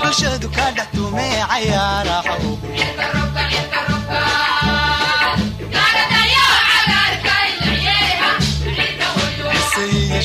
bulshadu ka dhex tumee cayaaraho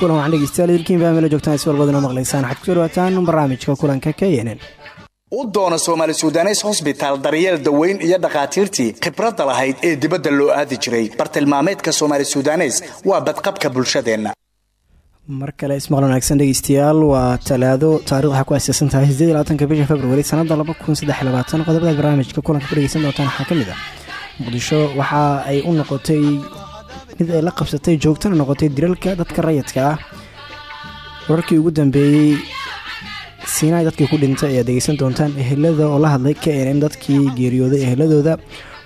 kulan waxaan dhegeystayaal hilkiin faamila joogtaan is walbaduna maqlaysaan. Waxaad ku soo dhawaataan barnaamijka kulanka k n n. U doona soomaali sudanes hosbitaal daryeel daweyn iyo dhakhaatiirtii khibradda lahayd ee dibadda loo aadi jiray. Bartilmaameedka soomaali sudanes waa badqabka bulshadeenna. Mar kale ismaqal wanaagsan dhegeystayaal waa talaado taarikh waxaa ku aaseysan tahay sideedlabaatanka bisha februari sanada laba kun saddex labaatan. Qodobada barnaamijka kulanka ku dhegeysan doontaan waxaa ka mid ah. Muqdisho waxa ay u noqotay mid ay la qabsatay joogtana noqotay dilalka dadka rayidka ah. Wararkii ugu dambeeyey siinaay dadkii ku dhintay ayaad dhegeysan doontaan ehelada oo la hadlay k n dadkii geeriyooday eheladooda.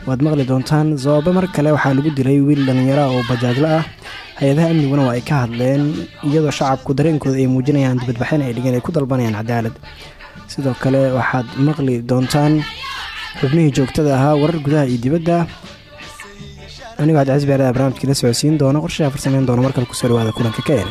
Waad maqli doontaan sababo mar kale waxaa lagu dilay wiil dhallinyara oo bajaajla ah. Hay'adaha amniguna waa ay ka hadleen iyadoo shacabku dareenkooda ay muujinayaan dibadbaxin ay dhigeen ay ku dalbanayaan cadaalad. Sidoo kale waxaad maqli doontaan xubnihii joogtada ahaa warar gudaha iyo dibadda anigoo cabdicasiis beerada barnamijkii la socodsiin doona qorshaha farsameyn doona markale ku soo dhawaada kulanka k n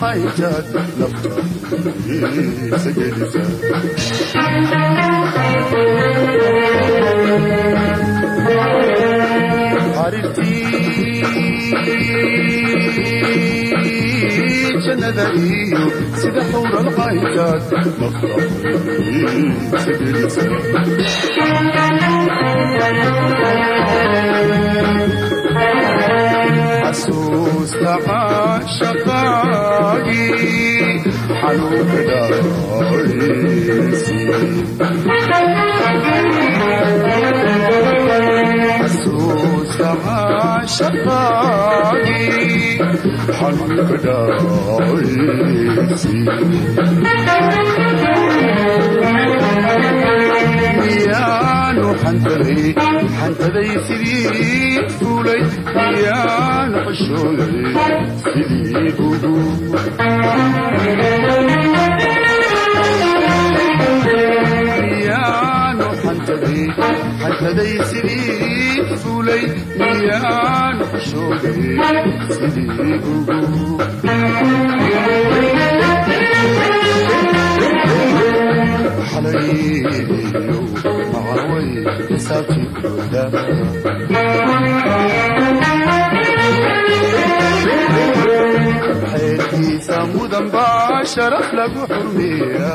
xuural xayjaad nafta gelisa xariirtii jannada iyo sida xuural xayjaad nafta gelisa xasuusta caashaqaagii xanuunka dhaaysi xasuusta caashaqaagii xanuunka dhaaysi miyaanu xantaday sidii fuulay miyaanu xishooday sidii ugu xantaday sidii fuulay miyaanu xishooday sidii ugu xeerkiisa mudan baa sharaf lagu xurmeeya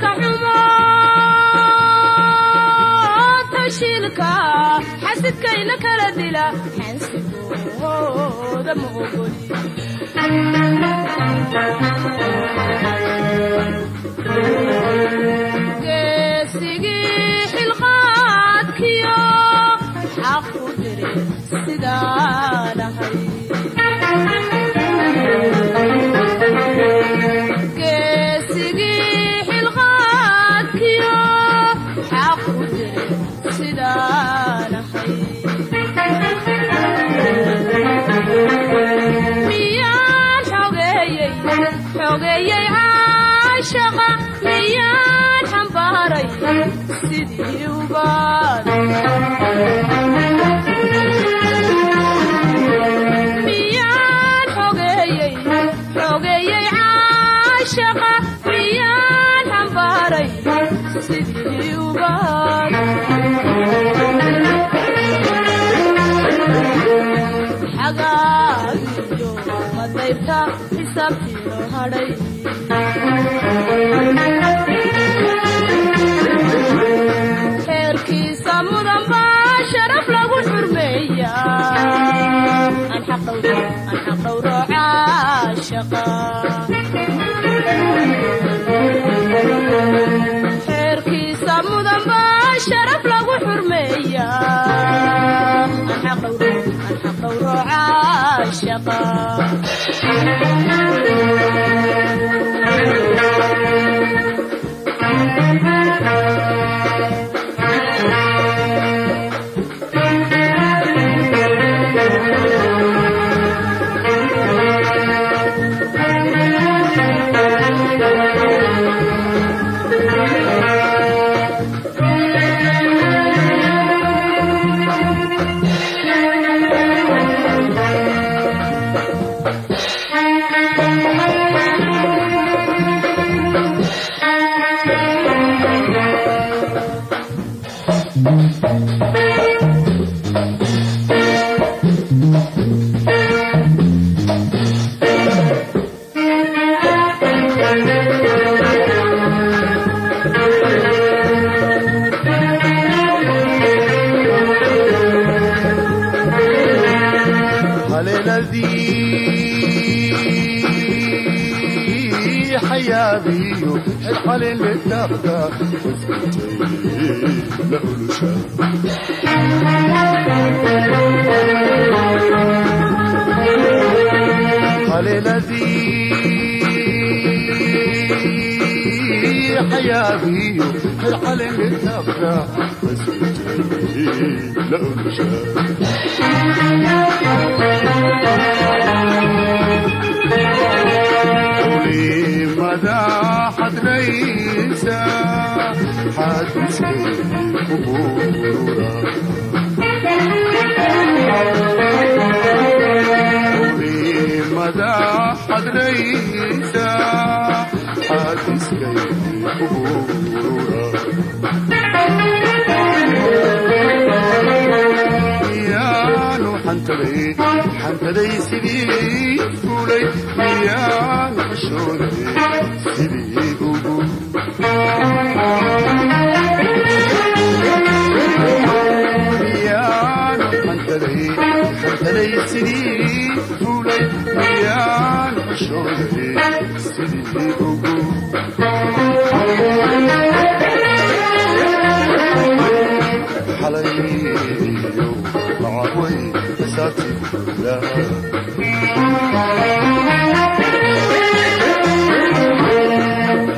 dadka xumo tashilka xasidkayna kala dila xansigooda ma ogoligeesigii xilqaadkiyo xaq u diri sidaanahay shaqa xambaaray sidii ubaad Bye.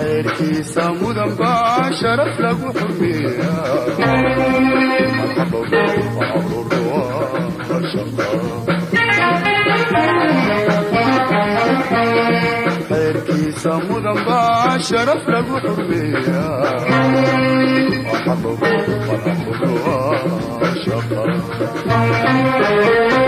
xeerkiisa mudan baa sharaf lagu xurmeeya xeerkiisa mudan baa sharaf lagu xurmeeya aaaa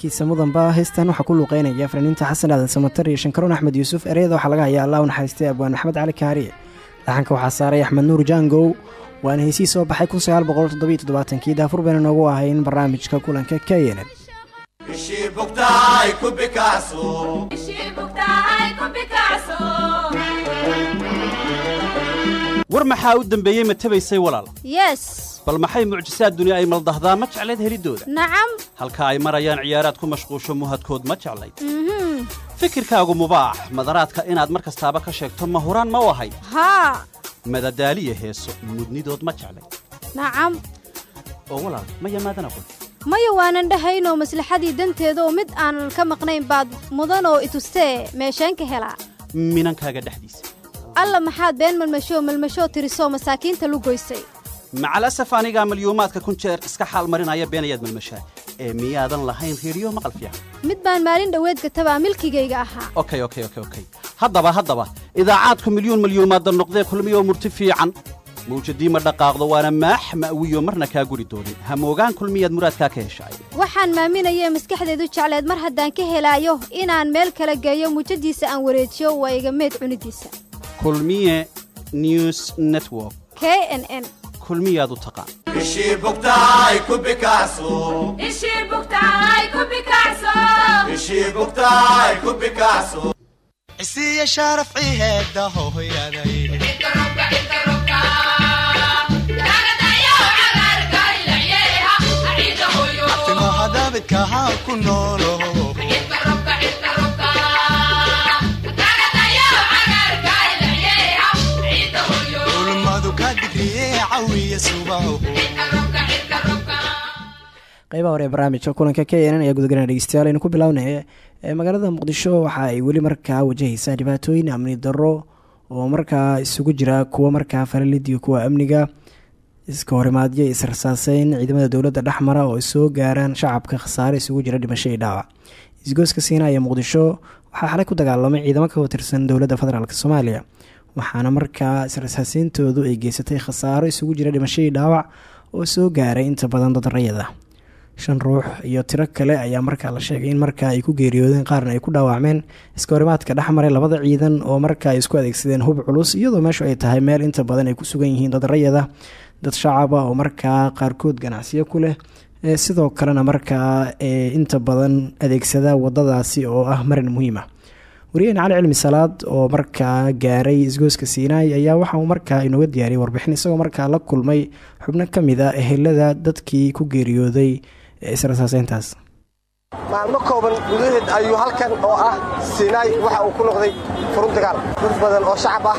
xays xeerkiisa mudanba heystan waxaa ku luuqeynaya fanaaniinta xasan aadan samatar iyo shankaroon axmed yuusuf ereyada waxaa laga hayaa allah u naxariistay abwaan maxamed cali kaariye laxanka waxaa saaray axmed nuur jaangow waana heysii soo baxay kii daafur bayna noogu ahayn barnaamijka kulanka knn ishii war maxaa u dembeeyey ma tabaysay walaal? Yes. Bal maxay mucjisaad duni ay maldahdaa? Ma jeclayd heliddooda nacam. Halka ay marayaan ciyaaraad ku mashquusho muhadkood ma jeclayd? Fikirkaagu mubaax. Madaraadka inaad mar kastaaba ka sheegto ma huraan ma u ahay? Haa. Madadaaliya heeso mudnidood ma jeclayd? Nacam. Oo walaal ma yamaadan aqoon maya waanan dhahaynoo maslaxadii danteeda oo mid aanan ka maqnayn baad mudanoo itustee meesheen ka helaa. Minankaaga dhexdiisa alla maxaad been malmashoo malmashoo tirisoo masaakiinta lugoysay macalasaf anigaa malyuumaadka kun jeer iska xaal marinaya beenayaad malmashaa ee miyaadan lahayn reeriyo maqal fiican. Mid baan maalin dhoweed gatabaa milkigayga ahaa. Okay okay okay okay haddaba haddaba idaacaadku milyuun malyuumaadda noqdee kulmiyoo murti fiican. Mawjadii ma dhaqaaqdo waana maax ma'wiyo marna kaa guri doonin hamoogaan kulmiyaad muraadkaa ka heshaay waxaan maaminayee maskaxdeedu jecleed mar haddaan ka helaayo inaan meel kala geeyo. Muujadiisa aan wareejiyo waa iga meed cunidiisa kulmiye news network. K n n. Kulmiyaad u taqaan ishii bugtahay ku bikacso ishii bugtahay qaybaha hore ee barnaamijka kulanka k nn ayaa gudagalana dhegeystayaal aynu ku bilownay ee magaalada muqdisho waxa ay weli markaa wajahaysaa dhibaatooyin amni darro oo markaa isugu jira kuwa markaa falalid iyo kuwa amniga. Iska horimaadyo israsaaseyn ciidamada dowladda dhexmara oo soo gaaraan shacabka khasaare isugu jira dhimasho iyo dhaawac. Isgooska siina muqdisho waxaa xalay ku dagaalamay ciidamo ka watirsan dowladda federaalk soomaaliya waxaana markaa israsaaseyntoodu ay geysatay khasaaro isugu jira dhimasho iyo dhaawac oo soo gaaray inta badan dad rayada. Shan ruux iyo tiro kale ayaa markaa la sheegay in markaa ay ku geeriyoodeen qaarna ay ku dhaawacmeen. Iska horimaadka dhexmaray labada ciidan oo markaa isku adeegsadeen hub culus iyadoo meeshu ay tahay meel inta badan ay ku sugan yihiin dad rayada. Dad shacaba oo markaa qaarkood ganacsiyo ku leh sidoo kalena markaa inta badan adeegsada wadadaasi oo ah marin muhiim ah wariyaheen cali cilmi salaad oo markaa gaaray isgooska siinaay ayaa waxa uu markaa inooga diyaariyay warbixin isagoo markaa la kulmay xubno ka mid a ehelada dadkii ku geeriyooday ee israsaaseyntaas maalmo kooban gudaheed ayuu halkan oo ah siinaay waxa uu ku noqday furun dagaal dad badan oo shacab ah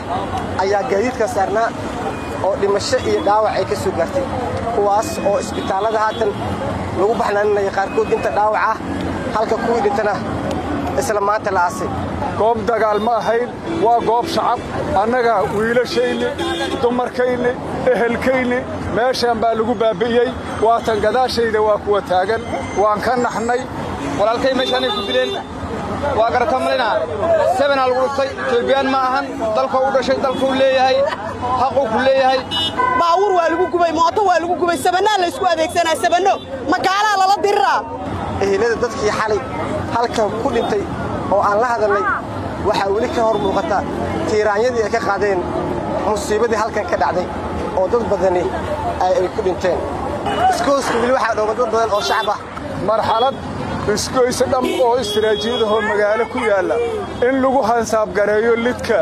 ayaa gaadiidka saarnaa oo dhimasho iyo dhaawac ay ka soo gaartay kuwaas oo isbitaallada haatan lagu baxnaaninaya qaarkood inta dhaawac ah halka kuwii dhintana isla maanta la aasay goob dagaal ma ahayn waa goob shacab. Annaga wiilashayni dumarkayni ehelkayni meeshaan baa lagu baabi'iyey waatan gadaashayda waa kuwa taagan. Waan ka naxnay. Walaalkay meeshaanay ku dileen. Waa garata malina sebenaa lagu dhuftay etoobiyaan ma ahan. Dalkoo u dhashay dalkuu leeyahay. Xaquu ku leeyahay. Baawur waa lagu gubay mooto waa lagu gubay. Sabanaa laysku adeegsanaa sabanno magaalaa lala diriraa ehelada dadkii xalay halkan ku dhintay oo aan la hadalnay waxaa weli ka hor muuqata tiiraanyadii ay ka qaadeen musiibadii halkan ka dhacday oo dad badani ay ku dhinteen. Iskooska weli waxaa dhooman dad badan oo shacab ah. Marxalad isgoyse dham oo istiraatiijiyadahoo magaalo ku yaalla. In lagu hansaabgareeyo lidka.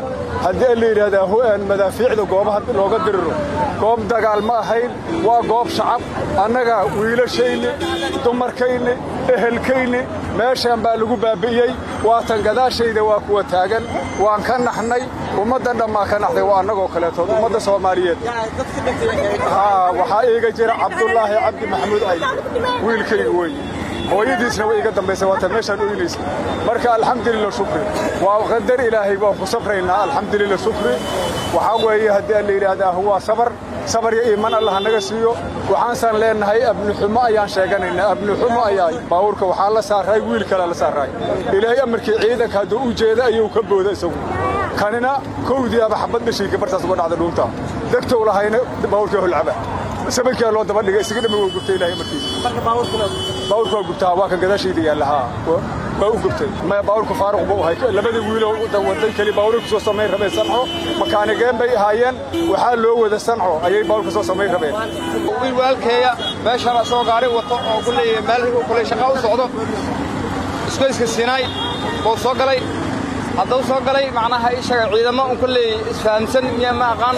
Haddii la yidhahdaa hu-aan madaafiicda goobaha looga diriro goob dagaal ma ahayn waa goob shacab. Annaga wiilashayni dumarkayni ehelkayni meeshaan baa lagu baabi'iyey waatan gadaashayda waa kuwa taagan. Waan ka naxnay ummadda dhammaa ka naxday waa annagoo kaleetood ummadda soomaaliyeed. Waxaa iiga jira cabdulaahi cabdi maxamuud ay wiilkaygu wey hooyadiisna way iga dambaysa waata meeshaan oynaysa marka alxamdulillah shukri. Waa qadar ilaahay waan ku safraynaa alxamdulillah shukri. Waxaa weeye haddii la yidhaahdaa waa sabar sabar iyo iiman allah naga siiyo. Waxaansaan leenahay abnixumo ayaan sheeganaynaa. Abnixumo ayaa baawurka waxaa la saaraay wiil kalea la saaraay ilaahay amarkii ciidanka hadduu u jeeda ayuu ka booda isagu. Kanina kowdii aba xabad dhashiinka bartaas uga dhacda dhuunta degtow lahayna baawurkii holcaba sabankaa loo daba dhigay isaga dhammi waa gubtay ilahay amarkiisa baawurka waa gubtaa waa kan gadaashayda yaalla haa waa u gubtay maya baawurku faaruq buu ahay labadii wiiloo waday keli baawuray ku soo samayn rabeen sanco makaanigeen bay ahaayeen waxaa loo wada sanco ayay baawurka soo samayn rabeen wiil walaalkeeya meeshana soo gaari wato oo ku leeyahay meel kule shaqa u socdo isgoyska siinaay buu soo galay hadduu soo galay macnaha ii sheega ciidamo un kolley isfahamsan miya ma aqaan?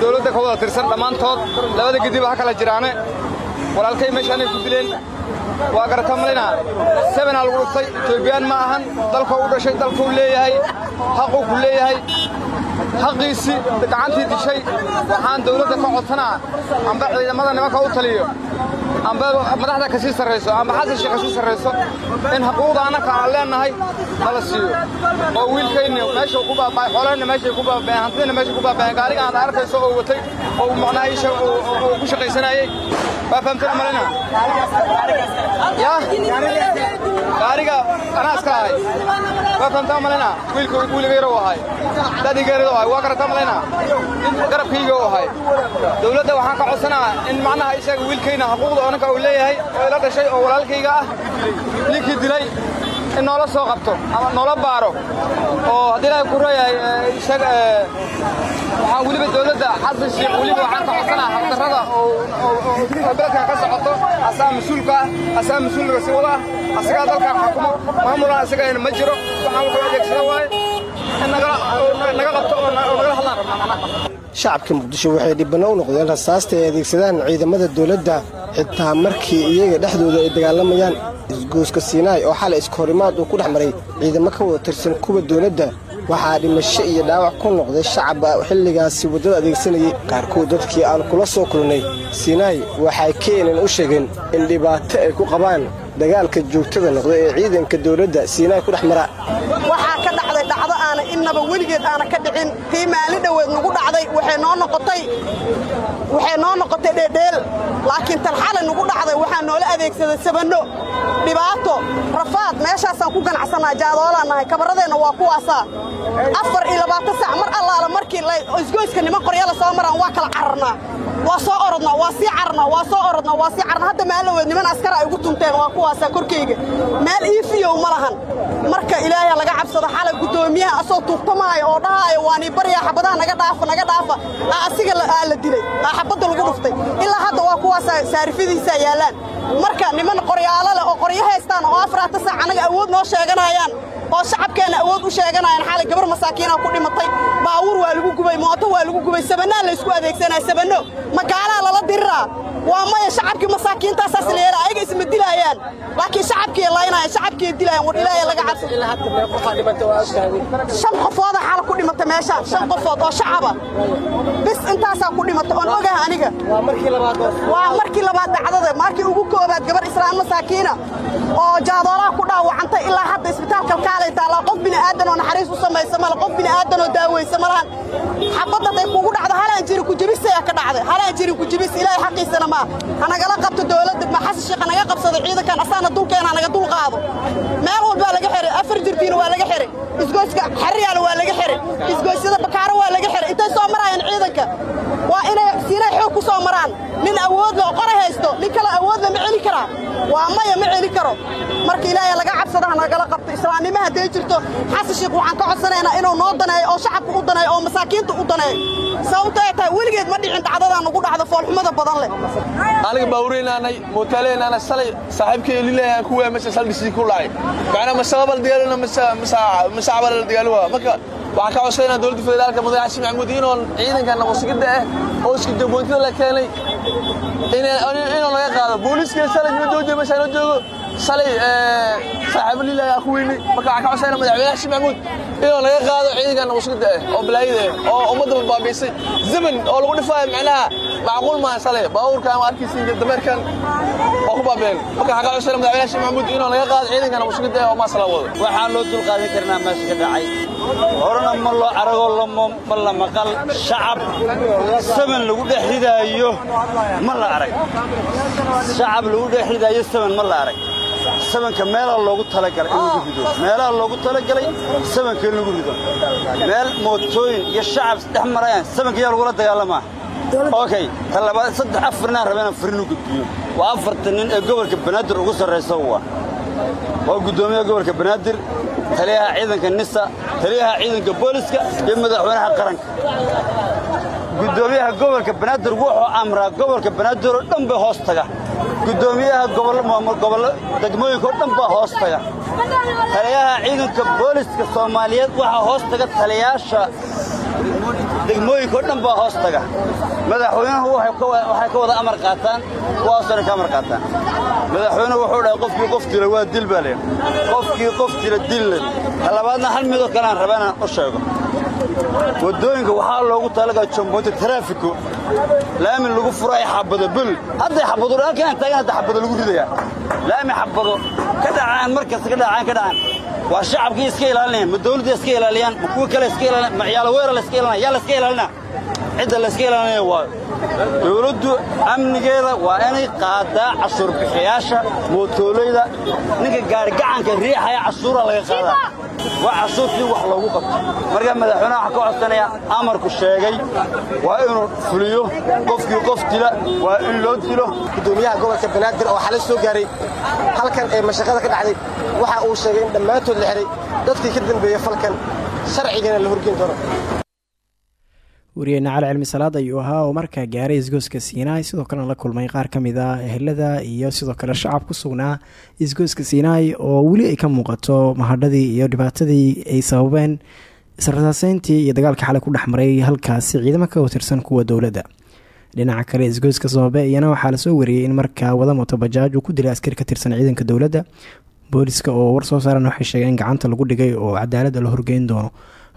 Dawladda ka wada tirsan dhammaantood labada gediba ha kala jiraane. Walaalkay meeshaanay ku dileen. Waa garata malinaa sebenaa lagu dhuftay. Etoobiyaan ma ahan. Dalkoo u dhashay dalkuu leeyahay. Xaquu ku leeyahay. Xaqiisii gacantii dishay. Waxaan dawladda ka codsanaa amba ciidamada nimanka u taliyo amba madaxda ka sii sarrayso amba xasan ka sii sarrayso? In xuquuqda annaka aan leennahay nala siiyo. Oo wiilkayni meesha ku baaba'ay xoolahayna meeshay ku baaba'een hantidayna meeshay ku baaba'een gaariga aad arkayso oo watay oo macnaha oo ku shaqaysanayay waa fahamtana malina ya gaariga anaa iska ahay waa fahamtaa malina wiilka wiiligayro ahay dadigeerado ahay waa garataa malina garabkayga u ahay dawladda waxaan ka codsanaa in macnaha isaga wiilkayna xuquuqda oo ninka uu leeyahay oo ila dhashay oo walaalkayga ah ninkii dilay in noola soo qabto ama noola baaro. Oo haddii ilaahay ku reeyahay isaga waxaan weliba dawladda xasan weliba waxaan ka codsanaa oo beledkan ka socoto. Asaa mas'uulka ah asaa mas'uulka si wada ah asagaa dalkan xukumo maamulan asagayna ma jiro. Waxaan wuxuu adeegsada waaye shacabka muqdisho waxay dhibbanno u noqdeen rasaasta ay adeegsadaan ciidamada dawladda xitaa markii iyaga dhexdooda ay dagaalamayaan isgooska siinaay oo xalay iskahorimaad uu ku dhex maray ciidamo ka wada tirsan kuwa dawladda waxaa dhimasho iyo dhaawac ku noqday shacaba xilligaasi waddada adeegsanayay. Qaarkood dadkii aan kula soo kulnay siinaay waxay keenan u sheegeen in dhibaato ay ku qabaan dagaalka joogtada noqda ee ciidanka dawladda siinaay ku dhex mara waxaa ka dhacday dhacdo aana innaba weligeed aana ka dhicin. Tii maalin dhoweed nagu dhacday waxay noo noqotay dheedheel. Laakiin tan xalay nagu dhacday waxaa noola adeegsaday sabanno dhibaato rafaad. Meeshaasaan ku ganacsannaa jaadoolaan nahay. Kabarradeenna waa kuwaasaa afar iyo labaatan sac mar allaala markii isgoyska niman qoryala soo maraan waa kala cararnaa. Waa soo orodnaa waa sii cararnaa waa soo orodnaa waa sii cararnaa. Hadda maalloweed niman askara ay ugu tunteen waa kuwaasaa korkayga. Meel iifiyow ma lahan. Marka ilaahay laga cabsado xalay guddoomiyaha asoo tuugtamaayo oo dhahaayo waa nii baryaa xabadaha naga dhaafa naga dhaafa. Aa asiga aa la dilay. Aa xabadda lagu dhuftay. Ilaa hadda waa kuwaasaa saarifadiisaa yaallaan marka niman qoryaalo leh oo qoryo haystaan oo afaraata saac annaga awood noo sheeganayaan oo shacabkeenna awood u sheeganayaan xalay gabar masaakiinaa ku dhimatay. Baawur waa lagu gubay mooto waa lagu gubay sabannaa laysku adeegsanaya sabanno magaalaa lala diriraa waa maya shacabkii masaakiintaasaas la yeela ayaga isma dilaayaan. Laakiin shacabkii laynaya shacabkii dilaayaan war ilaahay laga cabso shan qofooda xala ku dhimata meeshaan shan qofood oo shacaba bis intaasaa ku dhimata oon ogaha aniga. Waa markii labaad dhacdada markii ugu koobaad gabar islaam masaakiina oo jaadoolaha ku dhaawacantay ilaa hadda isbitaalka kaalay taallaa qof bini'aadan oo naxariis u samaysa male qof bini'aadan oo daaweysa malahan xabadda haday kugu dhacdo halaan jiri kujebisaya ka dhacday halaan jirin kujebis ilaahay xaqiisana maa hanagala qabto dowladda ma xasan sheekh hanaga qabsado ciidankan asaana dulkeena hanaga dul qaado. Meel walbaa laga xiray afar jirdiina waa laga xiray isgoyska xariyaala waa laga xiray isgoysyada bakaaro waa laga xiray. Intay soo maraayaan ciidanka waa inay siinay xoog ku soo maraan. Nin awood leh oo qoray haysto nin kale awood leh ma celi karaa waa maya ma celi karo. Marka ilaahay laga cabsado hanagala qabto islaamnimo hadday jirto xasan sheekh waxaan ka codsanaynaa inuu noo daneeyo oo shacabka u daneeyo oo masaakiinta u daneeyo sababto ay tahay weligeed ma dhicin dhacdadaa nugu dhacdo foolxumada badan leh. Aniga baawreynaanay mootaaleenaana salay saaxiibkay lileeyaan kuwaa meesha saldhisii ku dhacay macnaa masababal dagaalona masacabal la dagaaluwa marka waxaan ka codsaynaa dowladda federaalka mudane xasan maxamuud inoon ciidanka nabadsigidda ah oo iska jaboontida la keenay inoo laga qaado. Booliiska salay noo joojiya meesha noo joogo salay saaxiibo liilaahi aan ku weyni marka waxaan ka codsaynaa madaxweyne xasan maxamuud inoo laga qaado ciidanka nabadsigidda ah oo balaayada ah oo ummadda baabiisay zaman oo lagu dhifaayo macnaha macquul maaha salay. Baabuurkan ama arkaysiin dameerkan oo ku baabeen. Marka waxaan ka codsaynaa madaxweyne xasan maxamuud inoo laga qaado ciidanka nabadsigidda ah oo maasala wado waxaan loo dulqaadan karnaa meesha ka dhacay. Horena ma loo arago ma la maqal shacab. Saman lagu dhex ridaayo ma la arag. Shacab lagu dhex ridaayo saman ma la arag samanka meelaa loogu talagalay in lagu rido. Meelaha loogu talagalay samanka in lagu rido. Meel mootooyin iyo shacab dhex marayaan samanka yaa lagula dagaalamaa okay ta labaad saddex afarnaan raba inaan farin u gudbiyo. Waa afartan nin ee gobolka banaadir ugu sarraysa waa waa guddoomiyaha gobolka banaadir taliyaha ciidanka nisa taliyaha ciidanka booliska iyo madaxweynaha qaranka guddoomiyaha gobolka banaadir wuxuu amraa gobolka banaadir oo dhan bay hoos taga. Guddoomiyaha degmooyinka oo dhan baa hoos taga. Taliyaha ciidanka booliska soomaaliyeed waxaa hoos taga taliyaasha degmooyinka oo dhan baa hoos taga. Madaxweynuhu waxay ka wada amar qaataan kuwaasona ka amar qaataan. Madaxweynuhu wuxuu dhahay qofkii qof dila waa dil baa qofkii qof dila dille ta labaadna hal midoo kale aan raba inaan u sheego waddooyinka waxaa loogu talagalay jomboonta taraafiko laami lagu furo ay xabado bul hadday xabado taagan hadda xabado lagu ridayaa. Laami xabado ka dhacaan markasta ka dhacaan ka dhacaan. Waa shacabkii iska ilaalinayaan ma dawladda iska ilaaliyaan ma kuwa kale iska ilaaliyaan ma ciyaalo weerar la iska ilaalinaya yaa la iska ilaalinaa? Cidda la iska ilaalinaya waayo dawladdu amnigeeda waa inay qaadaa cashuurbixiyaasha mootoolayda ninka gaarigacanka riixaya cashuuraa laga qaadaa waa cashuurtii wax loogu qabto. Marka madaxweynaha waxaa ka codsanaya amarku sheegay waa inuu fuliyo qofkii qof dila waa in loo dilo. Gudoomiyaha gobolka banaadir oo xalay soo gaaray halkan ee mashaqada ka dhacday waxa uu sheegay in dhammaantood la xihay dadkii ka dambeeya falkan sharcigana la horgeyn doono wariyeenna cali cilmi salaad ayuu ahaa oo markaa gaaray isgooska siinaai sidoo kalena la kulmay qaar ka mid a ehelada iyo sidoo kale shacab ku sugnaa isgooska siinaai oo weli ay ka muuqato mahadhadii iyo dhibaatadii ay sababeen israsaaseyntii iyo dagaalka xalay ku dhexmaray halkaasi ciidamo ka watirsan kuwa dowladda. Dhinaca kale isgooska soobe iyana waxaa la soo wariyey in markaa wada moto bajaaj uu ku dilay askari ka tirsan ciidanka dowladda booliska oo war soo saaran waxay sheegeen gacanta lagu dhigay oo cadaaladda la horgeyn doono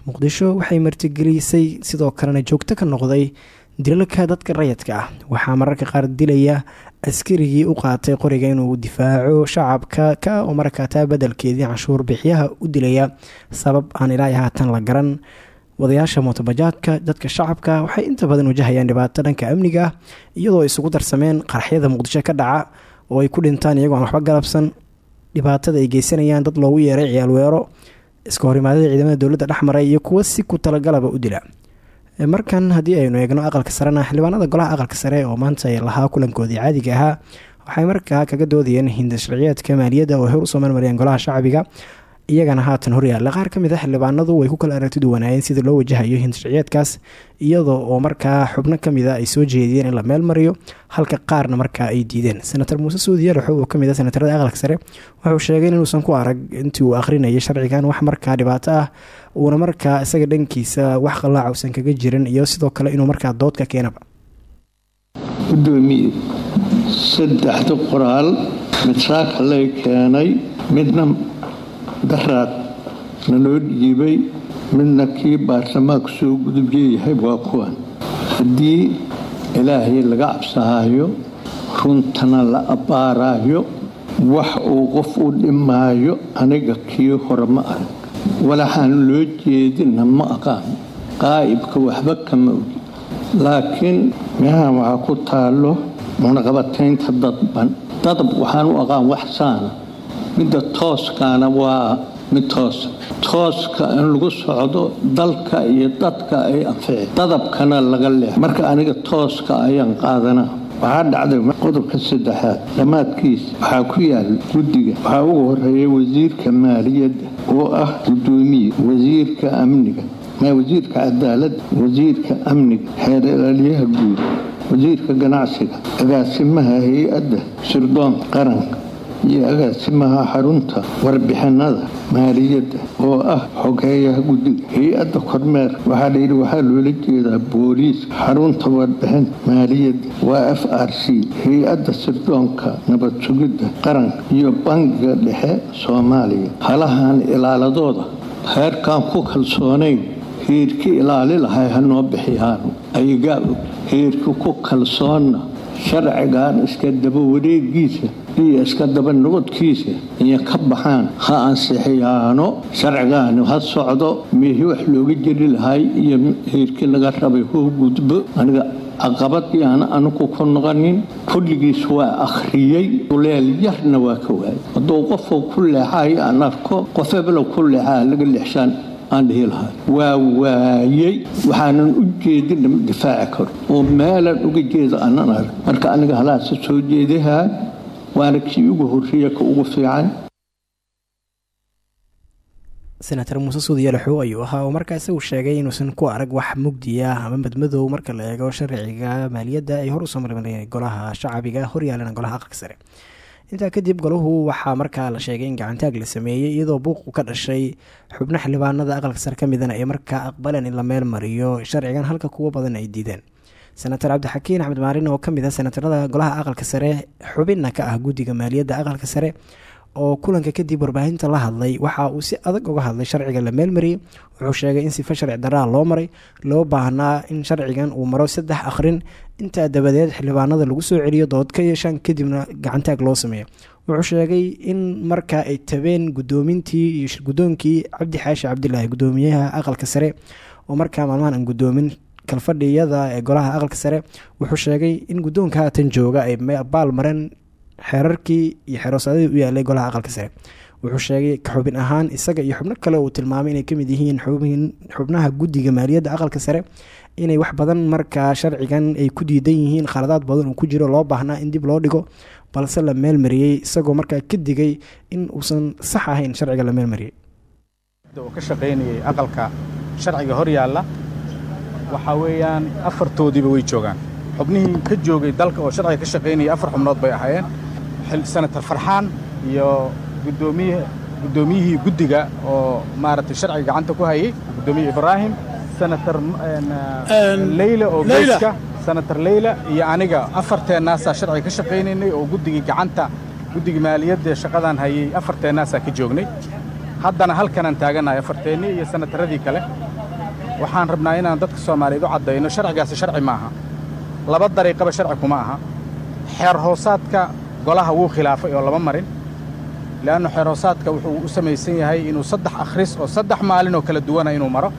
muqdisho waxay martigelisay sidoo kalena joogto ka noqday dilalka dadka rayadka ah. Waxaa mararka qaar dilaya askarigii u qaatay qoriga inuu difaaco shacabka ka oo markaa taa badelkeedii canshuur bixiyaha u dilaya sabab aan ilaa haatan la garan. Wadayaasha mootobajaadka dadka shacabka waxay inta badan wajahayaan dhibaato dhanka amniga iyadoo isugu darsameen qaraxyada muqdisho ka dhaca oo ay ku dhintaan iyagoo aan waxba galabsan. Dhibaatada ay geysanayaan dad loogu yeeray ciyaalweero iska horimaadada ciidamada dowladda dhexmaray iyo kuwo si ku talagalaba u dila. Markan haddii aynu eegno aqalka sarena xildhibaanada golaha aqalka sare oo maanta ay lahaa kulankoodii caadiga ahaa waxay markaa kaga doodayeen hinda sharciyeedka maaliyadda oo hor u soo marmariyeen golaha shacbiga iyagana haatan horyaalla qaar ka mid a xildhibaanadu way ku kala aragti duwanaayeen sida loo wajahayo hinda sharciyeedkaas iyadoo oo markaa xubno ka mid a ay soo jeediyeen in la meel mariyo halka qaarna markaa ay diideen. Senator muuse suudiye laxow oo ka mid a senatarada aqalka sare wuxuu sheegay inuusan ku arag intii uu akhrinayay sharcigan wax markaa dhibaato ah uuna markaa isaga dhankiisa wax qalaaca usan kaga jirin iyo sidoo kale inuu markaa dood keenaba. Gudoomiye saddexda qoraal mid saaka lay keenay midna daraad nanoo dhiibay midna kii baarlamaanku soo gudubyeeyahay waa kuwan haddii ilaahay laga cabsahaayo runtana la abbaaraayo wax uu qof u dhimaayo aniga kii hore ma arag walaxaan loo jeedinna ma aqaan qaa'ibka waxba kama ogi laakiin meehan waxaa ku taallo munaqabataynta dadban. Dadab waxaan u aqaan wax saana midda tooskaana waa mid toosa tooska in lagu socdo dalka iyo dadka ay anfici. Dadabkana laga leex. Marka aniga tooska ayaan qaadanaa. Waxaa dhacday qodobka saddexaad. Dhammaadkiisa waxaa ku yaalla guddiga. Waxaa ugu horreeya wasiirka maaliyadda oo ah gudoomiye wasiirka amniga. Wasiirka cadaaladda wasiirka amniga xeer ilaaliyaha guud wasiirka ganacsiga agaasimaha hay'adda sirdoon qaranka iyo agaasimaha xarunta warbixinada maaliyadda oo ah xogeeyaha guddiga hay'adda kormeer waxaa layidhi waxaa loola jeedaa booliiska xarunta warbixinta maaliyadda waa f r c hay'adda sirdoonka nabad sugidda qaranka iyo bangiga dhexe soomaaliya. Halahan ilaaladooda heerkaan ku kalsoonayn heerki ilaali lahay ha noo bixiyaan ayagaa og heerki ku kalsoonna sharcigan iska daba wareegiisa iyo iska daba noqodkiisa iyo ka baxaan ha ansixiyaano sharcigaani ha socdo meehi wax looga jeri lahay iyo heerkii laga rabay hoo gudbo. Aniga caqabad yaana anigu ku noqonin kulligiis waa akhriyey uleel yarna waa ka waayay hadduu qofku ku leexayo aan arko qof eblow ku leexaa laga leexshaan aan dhihi lahaa. Waa waayey waxaanan u jeedin lama difaaci karo. Oo meelan uga jeeda aanan arag. Marka aniga halaasa soo jeedahaa waana kii ugu horreeya ka ugu fiican. Senator muuse suudiyalaxow ayuu ahaa oo markaa isagu sheegay inuusan ku arag wax mugdiya ama madmadow marka la eego sharciga maaliyadda ay hor u soo marmareen golaha shacabiga horyaalana golaha aqalka sare intaa kadib golahu waxaa markaa la sheegay in gacantaag la sameeyey iyadoo buuqu ka dhashay xubno xildhibaanada aqalka sare ka midana ay markaa aqbaleen in la meel mariyo sharcigan halka kuwo badan ay diideen. Senator cabdixakiin axmed maalin oo ka mid ah senatarada golaha aqalka sare xubinna ka ah guddiga maaliyadda aqalka sare oo kulanka kadib warbaahinta la hadlay waxa uu si adag uga hadlay sharciga la meelmariyey wuxuu sheegay in sifa sharci daraa loo maray loo baahnaa in sharcigan uu maro saddex akhrin intaa dabadeed xildhibaanada lagu soo celiyo dood ka yeeshaan kadibna gacantaag loo sameeyo. Wuxuu sheegay in markaa ay tabeen gudoomintii iyo shirgudoonkii cabdi xaashi cabdilaahi gudoomiyaha aqalka sare oo markaa maalmahan aan gudoomin kalfadhiyada ee golaha aqalka sare wuxuu sheegay in guddoonka haatan jooga ay baal mareen xeerarkii iyo xeeroosaadadii u yaalay golaha aqalka sare. Wuxuu sheegay ka xubin ahaan isaga iyo xubno kale uu tilmaamay inay ka mid yihiin xubnaha guddiga maaliyadda aqalka sare inay wax badan markaa sharcigan ay ku diidan yihiin khaladaad badan uu ku jiro loo baahnaa in dib loo dhigo balse la meelmariyey isagoo markaa ka digay in uusan sax ahayn sharciga la meelmariyey uu ka shaqaynayay aqalka sharciga hor yaalla waxaa weeyaan afartoodiiba way joogaan. Xubnihii ka joogay dalka oo sharciga ka shaqaynayay afar xubnood bay ahaayeen. Senator farxaan iyo guddoomiyihii guddiga oo maaragtay sharciga gacanta ku hayay guddoomiye ibraahim senator leyla oo geyska senator leyla iyo aniga afarteennaasaa sharciga ka shaqaynaynay oo guddigii gacanta guddigii maaliyadda shaqadan hayay afarteennaasaa ka joognay. Haddana halkanaan taaganahay afarteennii iyo senataradii kale. Waxaan rabnaa inaan dadka soomaaliyeed u caddayno sharcigaasi sharci ma aha. Laba dariiqaba sharci kuma aha. Xeer hoosaadka golaha wuu khilaafay oo lama marin le'annu xeer hoosaadka wuxuu u samaysan yahay inuu saddex akhris oo saddex maalin oo kala duwana inuu maro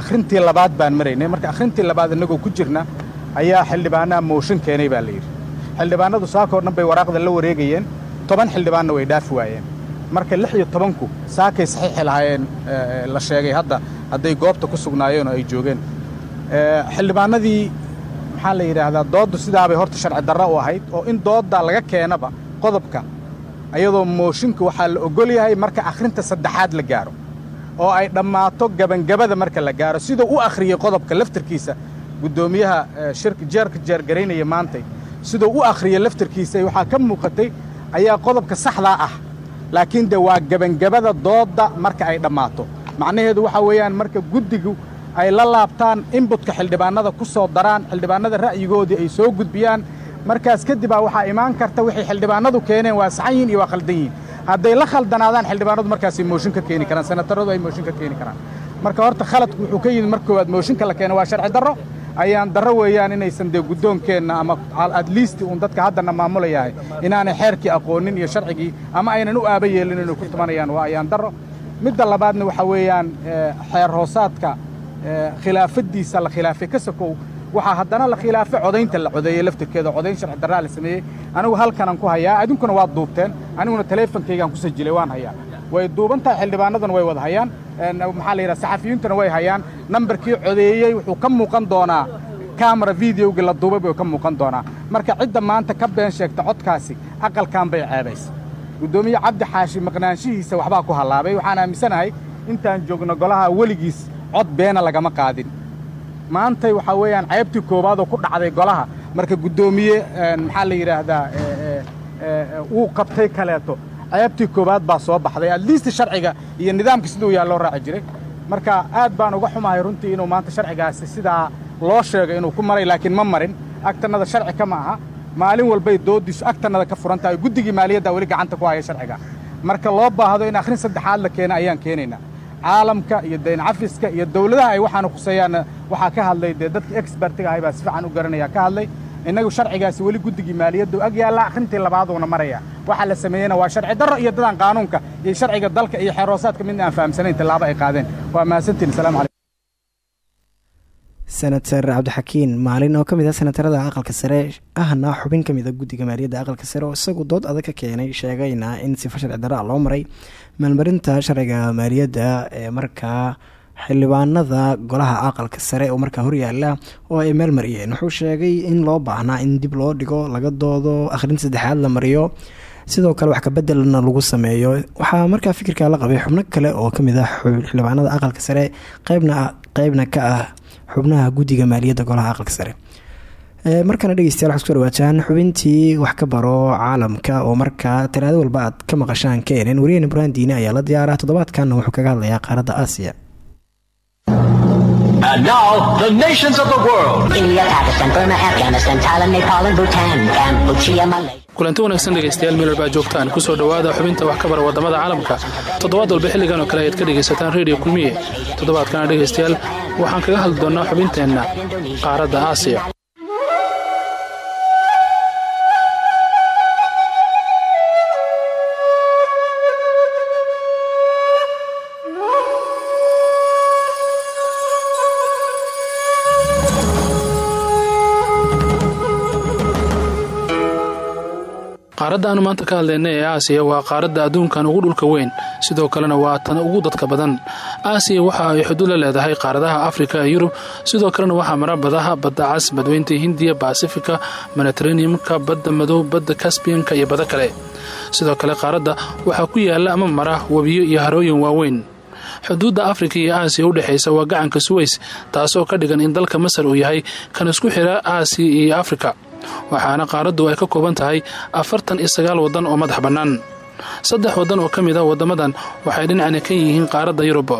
akhrintii labaad baan maraynay marka akhrintii labaad innagoo ku jirna ayaa xildhibaanaha mooshin keenay baa la yidhi. Xildhibaanadu saakoo dhan bay waraaqda la wareegayeen. Toban xildhibaanna way dhaafi waayeen. Marka lix iyo tobanku saakay saxiixi lahaayeen la sheegay hadda hadday goobta ku sugnaayeen oo ay joogeen. Xildhibaanadii maxaa la yidhaahdaa dooddu sidaabay horta sharci darro u ahayd oo in doodda laga keenaba qodobka ayadoo mooshinka waxaa la ogol yahay marka akhrinta saddexaad la gaaro oo ay dhammaato gebangabada marka la gaaro siduu u akhriyey qodobka laftarkiisa guddoomiyaha shirka jeerka jeergaraynaya maantay. Siduu u akhriyey laftarkiisa waxaa ka muuqatay ayaa qodobka saxdaa ah. Laakiin de waa gebangabada doodda marka ay dhammaato. Macnaheedu waxaa weeyaan marka guddigu ay la laabtaan inbutka xildhibaanada ku soo daraan xildhibaanada ra'yigoodii ay soo gudbiyaan markaas kadibaa waxaa imaan karta waxay xildhibaanadu keeneen waa saxan yihiin iyo waa khaldan yihiin hadday la khaldanaadaan xildhibaanadu markaasay mooshin ka keeni karaan senataradu ay mooshin ka keeni karaan. Marka horta khaladku wuxuu ka yimid marka koowaad mooshinka la keeno waa sharci darro. Ayaan darro weeyaan inaysan dee guddoonkeenna ama at least uun dadka haddana maamulayahay inaanay xeerkii aqoonin iyo sharcigii ama aynan u aaba yeelin inay ku tumanayaan. Waa ayaan darro. Midda labaadna waxaa weeyaan xeer hoosaadka khilaafadiisa la khilaafay ka sokow waxaa haddana la khilaafay codaynta la codeeyey laftirkeeda codayn sharci darraa la sameeyey anigu halkanaan ku hayaa adinkuna waad duubteen. Aniguna taleefonkaygaan ku sajilay waan hayaa. Way duuban tahay xildhibaanaduna way wada hayaan. Maxaa la yidhaha saxafiyiintuna way hayaan. Nambarkii codeeyey wuxuu ka muuqan doonaa. Kaamara videoga la duubay buu ka muuqan doonaa. Marka cidda maanta ka been sheegta codkaasi aqalkan bay ceebaysa guddoomiye cabdi xaashi maqnaanshihiisa waxbaa ku hallaabay waxaan aaminsanahay intaan joogno golaha weligiis cod beena lagama qaadin maantay waxaa weeyaan ceebtii koowaad oo ku dhacday golaha. Marka guddoomiye maxaa la yidhaahdaa uu qabtay kaleeto. Ceebtii koowaad baa soo baxday adliist sharciga iyo nidaamka siduu yaa loo raaci jiray. Marka aad baan uga xumahay runtii inuu maanta sharcigaasi sidaa loo sheegay inuu ku maray laakiin ma marin. Agtannada sharci kama aha maalin walbay doodiisu agtannada ka furan tahay. Guddigii maaliyadda weli gacanta ku haya sharciga. Marka loo baahdo in akhrin saddexaad la keena ayaan keenaynaa caalamka iyo dayn cafiska iyo dawladaha ay waxaanu khuseeyaanna waxaa ka hadlay dee dadka expertiga ahay baa si fiican u garanaya. Ka hadlay innagu sharcigaasi weli guddigii maaliyaddu ag yaallaa akhrintii labaaduuna maraya waxaa la sameeyeyna waa sharci darro iyo dadaan qaanuunka iyo sharciga dalka iyo xeeroosaadka midna aan fahamsanayn tallaabo ay qaadeen. Waa mahadsantiin asalaamu calaykum senator cabdixakiin maalin oo ka mid ah senatarada aqalka sare ahna xubin ka mid a guddiga maaliyadda aqalka sare oo isagu dood adag ka keenay sheegayna in sifa sharci darra loo maray maalmarinta sharciga maaliyadda ee markaa xildhibaanada golaha aqalka sare oo markaa horyaala oo ay meel mariyeen. Wuxuu sheegay in loo baahnaa in dib loo dhigo laga doodo akhrin saddexaad la mariyo sidoo kale wax kabedelna lagu sameeyo. Waxaa markaa fikirka la qabay xubno kale oo ka mid ah xildhibaanada aqalka sare qeybna ka ah xubnaha guddiga maaliyadda golaha aqalka sare. Markana dhegeystayaal waxad ku soo dhawaataan xubintii wax ka baro caalamka oo markaa talaado walba aad ka maqashaan keeneen wariyeen ibraan diine ayaa la diyaara toddobaadkanna wuxuu kaga hadlayaa qaaradda aasiya And now, the nations of the world. India, Pakistan, Burma, Afghanistan, Thailand, Nepal, and Bhutan, Cambodia, Malaysia. kulanti wanaagsan dhegaystayaal meel walba joogtaan ku soo dhowaada xubinta wax ka bara waddamada caalamka toddobaad walba xilligan oo kale ayaad ka dhegaysataan redio kulmiye toddobaadkana dhegaystayaal waxaan kaga hadli doonnaa xubinteenna qaaradda aasiya qaaradda aanu maanta ka hadlayna ee aasiya waa qaaradda adduunkan ugu dhulka weyn. Sidoo kalena waa tan ugu dadka badan. Aasiya waxa ay xuduud la leedahay qaaradaha afrika ee yurub. Sidoo kalena waxaa mara badaha badda cas badweynta hindiya basifika mediteraneumka badda madow badda kasbiyanka iyo bado kale. Sidoo kale qaaradda waxaa ku yaalla ama mara webiyo iyo harooyin waaweyn. Xuduudda afrika iyo aasiya u dhexaysa waa gacanka suweys taasoo ka dhigan in dalka masar uu yahay kan isku xira aasiya iyo afrika waxaana qaaraddu ay ka kooban tahay afartan iyo sagaal waddan oo madax bannaan. Saddex waddan oo ka mid a waddamadan waxay dhinacna ka yihiin qaaradda yurub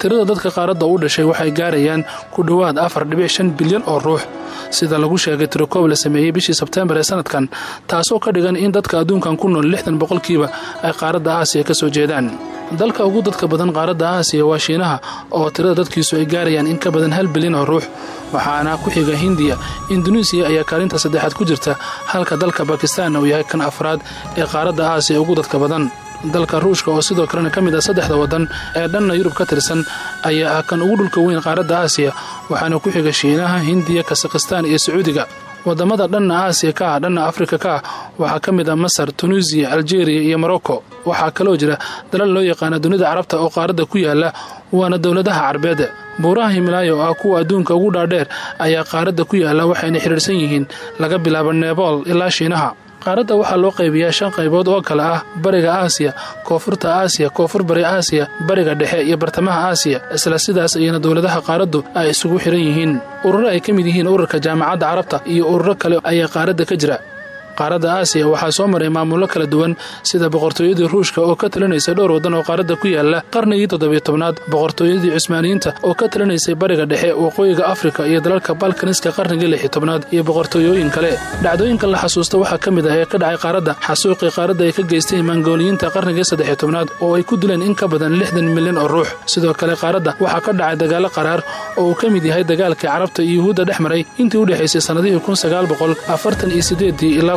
tirada dadka qaaradda u dhashay waxay gaarayaan ku dhowaad afar dhibic shan bilyan oo ruux. Sida lagu sheegay tirokoob la sameeyey bishii sebteembar ee sanadkan taasoo ka dhigan in dadka adduunkan ku nool lixdan boqolkiiba ay qaaradda aasiya ka soo jeedaan. Dalka ugu dadka badan qaaradda aasiya waa shiinaha oo tirada dadkiisu ay gaarayaan in ka badan hal bilyan oo ruux waxaana ku xiga hindiya induneisiya ayaa kaalinta saddexaad ku jirta halka dalka bakistaanna uu yahay kan afraad ee qaaradda aasiya ugu dadka badan dalka ruushka oo sidoo kalena ka mid ah saddexda waddan ee dhanna yurub ka tirsan ayaa ah kan ugu dhulka weyn qaaradda aasiya waxaana ku xiga shiinaha hindiya kasakhistaan iyo sacuudiga. Waddamada dhanna aasiya ka ah dhanna afrika ka ah waxaa ka mid ah masar tunuusiya aljeeriya iyo morocco waxaa kaloo jira dalal loo yaqaana dunida carabta oo qaaradda ku yaalla waana dowladaha carbeed. Buuraha himilaayo oo ah kuwa adduunka ugu dhaadheer ayaa qaaradda ku yaalla waxayna xidhiirsan yihiin laga bilaabo neebool ilaa shiinaha qaaradda waxaa loo qaybiyaa shan qaybood oo kale ah. Bariga aasiya koonfurta aasiya koonfur bari aasiya bariga dhexe iyo bartamaha aasiya isla sidaas ayana dowladaha qaaraddu ay isugu xidhan yihiin. Ururo ay ka mid yihiin ururka jaamacadda carabta iyo ururo kale ayaa qaaradda ka jira qaaradda aasiya. Waxaa soo maray maamullo kala duwan sida boqortooyadii ruushka oo ka talinaysa dhowr waddan oo qaaradda ku yaalla qarnigii toddobiyo tobnaad. Boqortooyadii cusmaaniyiinta oo ka talinaysay bariga dhexe waqooyiga afrika iyo dalalka balkaniska qarnigii lixi tobnaad iyo boqortooyooyin kale. Dhacdooyinka la xasuusta waxaa ka mid ah ee ka dhacay qaaradda xasuuqii qaaradda ay ka geysteen mangooliyiinta qarnigii saddexiyo tobnaad oo ay ku dileen in ka badan lixdan milyan oo ruux. Sidoo kale qaaradda waxaa ka dhacay dagaallo qaraar oo uu ka mid yahay dagaalkii carabta iyo yuhuudda dhex maray intii u dhexaysay sannadihii kun sagaal boqol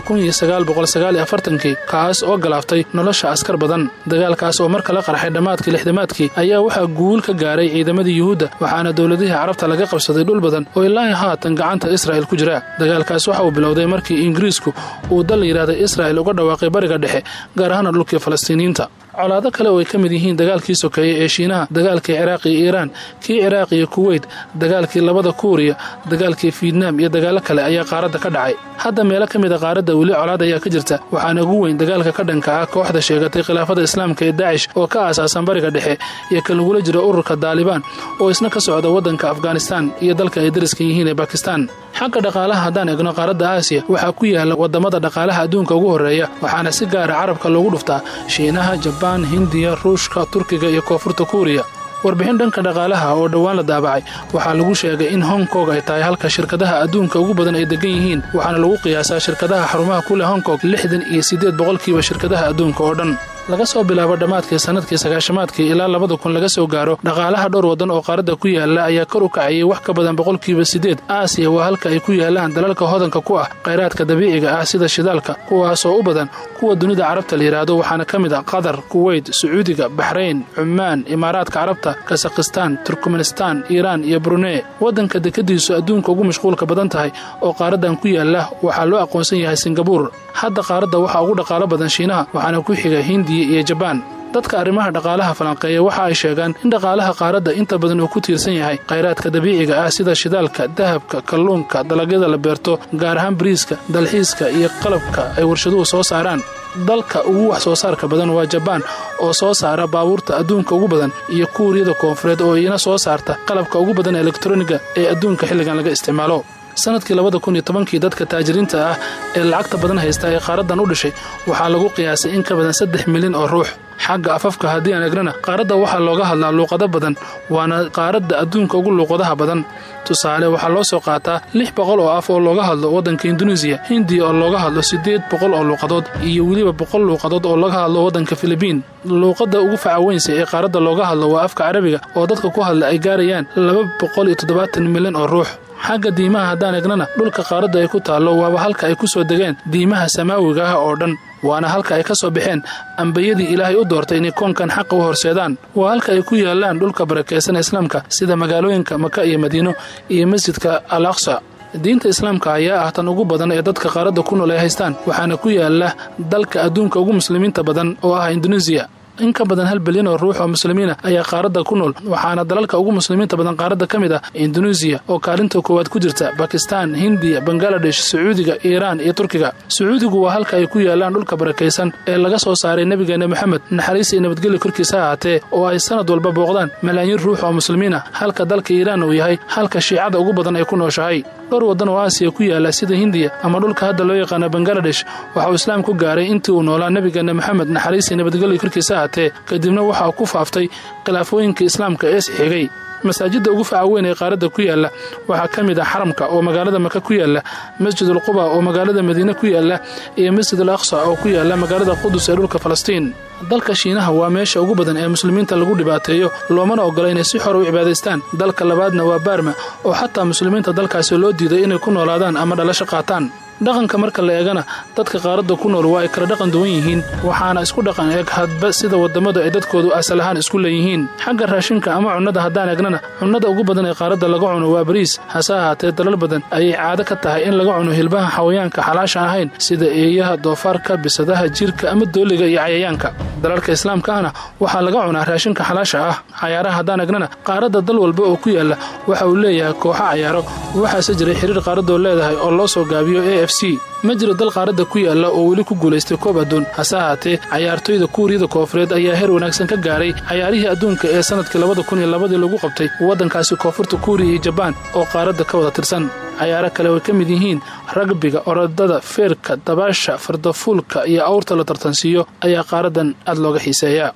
kii kaas oo galaaftay nolosha askar badan. Dagaalkaas oo mar kala qarxay dhammaadkii lixdamaadkii ayaa waxaa guul ka gaaray ciidamadii yuhuudda waxaana dowladihii carabta laga qabsaday dhul badan oo ilaahi haatan gacanta israa'il ku jira dagaalkaas waxa uu bilowday markii ingiriisku uu dal yidhaahda israa'il uga dhawaaqay bariga dhexe gaar ahaana dhulkii falastiiniyiinta colaado kale oo ay ka mid yihiin dagaalkii sokeeye ee shiinaha dagaalkii ciraaq iyo iiraan kii ciraaq iyo kuweyt dagaalkii labada kuuriya dagaalkii fietnaam iyo dagaallo kale ayaa qaaradda ka dhacay. Hadda meelo ka mid a qaaradda weli colaad ayaa ka jirta. Waxaana ugu weyn dagaalka ka dhanka ah kooxda sheegatay khilaafada islaamka ee daacish oo ka aasaasan bariga dhexe iyo kan lagula jiro ururka daalibaan oo isna ka socda waddanka afghanistaan iyo dalka ay dariska yihiin ee bakistaan xagga dhaqaalaha haddaan egno qaaradda aasiya waxaa ku yaalla waddamada dhaqaalaha adduunka ugu horreeya waxaana si gaara carabka loogu dhuftaa shiinaha jabaan hindiya ruushka turkiga iyo koonfurta kuuriya. Warbixin dhanka dhaqaalaha oo dhowaan la daabacay waxaa lagu sheegay in hong kong ay tahay halka shirkadaha adduunka ugu badan ay degan yihiin waxaana lagu qiyaasaa shirkadaha xarumaha ku leh hong kong lixdan iyo siddeed boqolkiiba shirkadaha adduunka oo dhan laga soo bilaabo dhammaadkii sannadkii sagaashamaadkii ilaa labada kun laga soo gaaro dhaqaalaha dhowr waddan oo qaaradda ku yaalla ayaa kor u kacayay wax ka badan boqolkiiba siddeed. Aasiya waa halka ay ku yaalaan dalalka hodanka ku ah khayraadka dabiiciga ah sida shidaalka kuwaasoo u badan kuwa dunida carabta la yidhaahdo waxaana ka mid ah qatar kuweyt sacuudiga baxrayn cumaan imaaraadka carabta kasakhistaan turkmenistaan iiraan iyo brunee waddanka dekadiisu adduunka ugu mashquulka badan tahay oo qaaraddan ku yaalla waxaa loo aqoonsan yahay singabuur hadda qaaradda waxaa ugu dhaqaalo badan shiinaha waxaana ku xiga hindiya iyo jabaan dadka arrimaha dhaqaalaha falanqeeya waxa ay sheegaan in dhaqaalaha qaaradda inta badan uu ku tiirsan yahay khayraadka dabiiciga ah sida shidaalka dahabka kalluunka dalagyada la beerto gaar ahaan bariiska dalxiiska iyo qalabka ay warshaduhu soo saaraan. Dalka ugu wax soo saarka badan waa jabaan oo soo saara baabuurta adduunka ugu badan iyo kuuriyada koonfureed oo iyana soo saarta qalabka ugu badan elektroniga ee adduunka xilligan laga isticmaalo sannadkii labada kun tobankii dadka taajiriinta ah ee lacagta badan haysta ee qaaraddan u dhashay waxaa lagu qiyaasay in ka badan saddex milyan oo ruux xagga afafka haddii aan egnana qaaradda waxaa looga hadlaa luuqado badan waana qaaradda adduunka ugu luuqadaha badan. Tusaale waxaa loo soo qaataa lix boqol oo af oo looga hadlo waddanka induneisiya hindiya oo looga hadlo siddeed boqol oo luuqadood iyo weliba boqol luuqadood oo laga hadlo waddanka filibiin. Luuqadda ugu facaweynsa ee qaaradda looga hadlo waa afka carabiga oo dadka ku hadla ay gaarayaan laba boqol iyo toddobaatan milyan oo ruux. Xagga diimaha haddaan egnana dhulka qaaradda ay ku taallo waaba halka ay ku soo degeen diimaha samaawiga ah oo dhan waana halka ay ka soo baxeen. Ambiyadii ilaahay u doortay inay koonkan xaqa u horseedaan. Waa halka ay ku yaallaan dhulka barakaysan islaamka sida magaalooyinka maka iyo madiino iyo masjidka al aqsa diinta islaamka ayaa ah tan ugu badan ee dadka qaaradda ku nool ay haystaan waxaana ku yaalla dalka adduunka ugu muslimiinta badan oo ah induneisiya in ka badan hal bilyan oo ruux oo muslimiina ayaa qaaradda ku nool waxaana dalalka ugu muslimiinta badan qaaradda ka mid ah induneisiya oo kaalinta koowaad ku jirta bakistaan hindiya bangaladesh sacuudiga iiraan iyo turkiga. Sacuudigu waa halka ay ku yaalaan dhulka barakaysan ee laga soo saaray nebigeena moxamed naxariis iyo nabadgelyo korkiisa ahaatee oo ay sanad walba booqdaan. Malaayiin ruux oo muslimiin ah halka dalka iiraan uu yahay halka shiicada ugu badan ay ku nooshahay dhowr waddan oo aasiya ku yaalla sida hindiya ama dhulka hadda loo yaqaana bangaladesh waxa uu islaam ku gaaray intii uu noolaa nebigeena moxamed naxariis iyo nabadgelyo korkiisa ahaatee kadibna waxaa ku faaftay khilaafooyinka islaamka ee sixigay masaajidda ugu faca weyn ee qaaradda ku yaalla. Waxaa ka mid ah xaramka oo magaalada maka ku yaalla masjidul quba oo magaalada madiine ku yaalla iyo masjid al aqsa oo ku yaalla magaalada qudus ee dhulka falastiin. Dalka shiinaha waa meesha ugu badan ee muslimiinta lagu dhibaateeyo loomana ogola inay si xor u cibaadaystaan. Dalka labaadna waa baarma oo xataa muslimiinta dalkaasi loo diiday inay ku noolaadaan ama dhalasho qaataan dhaqanka marka la eegana dadka qaaradda ku nool waa ay kala dhaqan duwan yihiin waxaana isku dhaqan eeg hadba sida wadammadu ay dadkoodu asal ahaan isku leeyihiin. Xagga raashinka ama cunnada haddaan eegnana cunnada ugu badan ee qaaradda laga cuno waa bariis hase ahaatee dalal badan. Ayay caado ka tahay in laga cuno hilbaha xawayaanka xalaasha ahayn sida eeyaha doofaarka bisadaha jirka ama dooliga iyo cayayaanka. Dalalka islaamka ahna waxaa laga cunaa raashinka xalaasha ah. Cayaaraha haddaan egnana qaaradda dal walba oo ku yaalla waxa uu leeyahay kooxo cayaaro. Waxaase jiray xiriir qaaradoo leedahay oo loo soo gaabiyo a f ma jiro dal qaaradda ku yaalla oo weli ku guulaystay koob adduun. Hase ahaatee cayaartoyda kuuriyada koofureed ayaa heer wanaagsan ka gaaray cayaarihii adduunka ee sannadkii labada kun iyo labadii lagu qabtay waddankaasi koonfurta kuuriya iyo jabaan oo qaaradda ka wada tirsan. Cayaaro kale way ka mid yihiin ragbiga orodada feerka dabaasha fardafuulka iyo awrta la tartansiiyo ayaa qaaraddan aad looga xiiseeyaa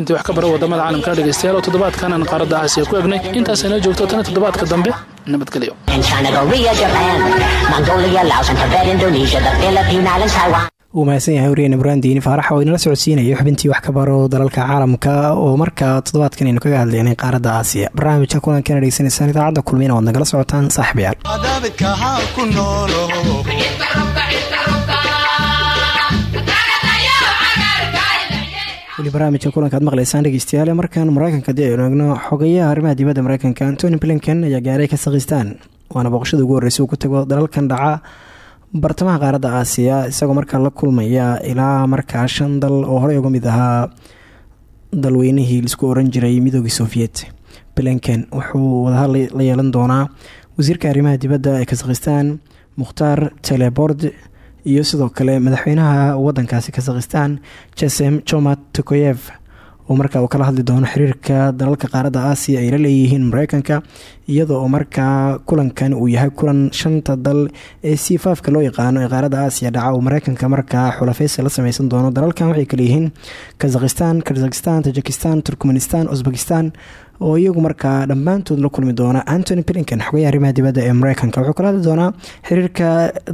xubintii wax ka bara waddamada caalamka dhegaystayaal oo toddobaadkan aan qaaradda aasiya ku egnay. Intaas inoo joogto tan toddobaadka dambe nabadgelyo In China, Korea, Japan, Mongolia, Laos, and Tibet, Indonesia, the Philippine Islands, Taiwan. uu mahadsan yahay wariyeen ibraan diini faarax oo inala socodsiinaya xubintii wax ka baro dalalka caalamka oo markaa toddobaadkan aynu kaga hadlaynay qaaradda aasiya. Barnaamijka kulankeena dhegeysanaysaan idaacadda kulmiyana waad nagala socotaan saaxiibayaal weli barnaamijka kulanka ad maqlaysaan dhegeystayaal markan mareykanka haddii aynu eegno xogeyaha arrimaha dibadda mareykanka antony blinken ayaa gaaray kasakhistaan waana booqashada ugu horreysay uu ku tago dalalkan dhaca bartamaha qaaradda aasiya isagoo markaa la kulmaya ilaa markaa shan dal oo horey uga mid ahaa dalweynihii la isku oran jiray midoogii sofiyeet blinken wuxuu wadahadal la yeelan doonaa wasiirka arrimaha dibadda ee kasakhistaan mukhtaar telebord iyo sidoo kale madaxweynaha wadankaasi kasakhistaan jesem jomat tokoyev oo markaa uu kala hadli doono xiriirka dalalka qaaradda aasiya ay la leeyihiin mareykanka iyada oo markaa kulankan uu yahay kulan shanta dal ee siifaafka loo yaqaano ee qaaradda aasiya dhaca uu mareykanka markaa xulafeysi la sameysan doono dalalkan waxay kaleeyihiin kazakhistan kazakhistan tajikistan turkmenistan usbekistan oo iyagu markaa dhammaantood la kulmi doona antony blinken xogayaha arrimaha dibadda ee mareykanka wuxuu kala hadli doonaa xiriirka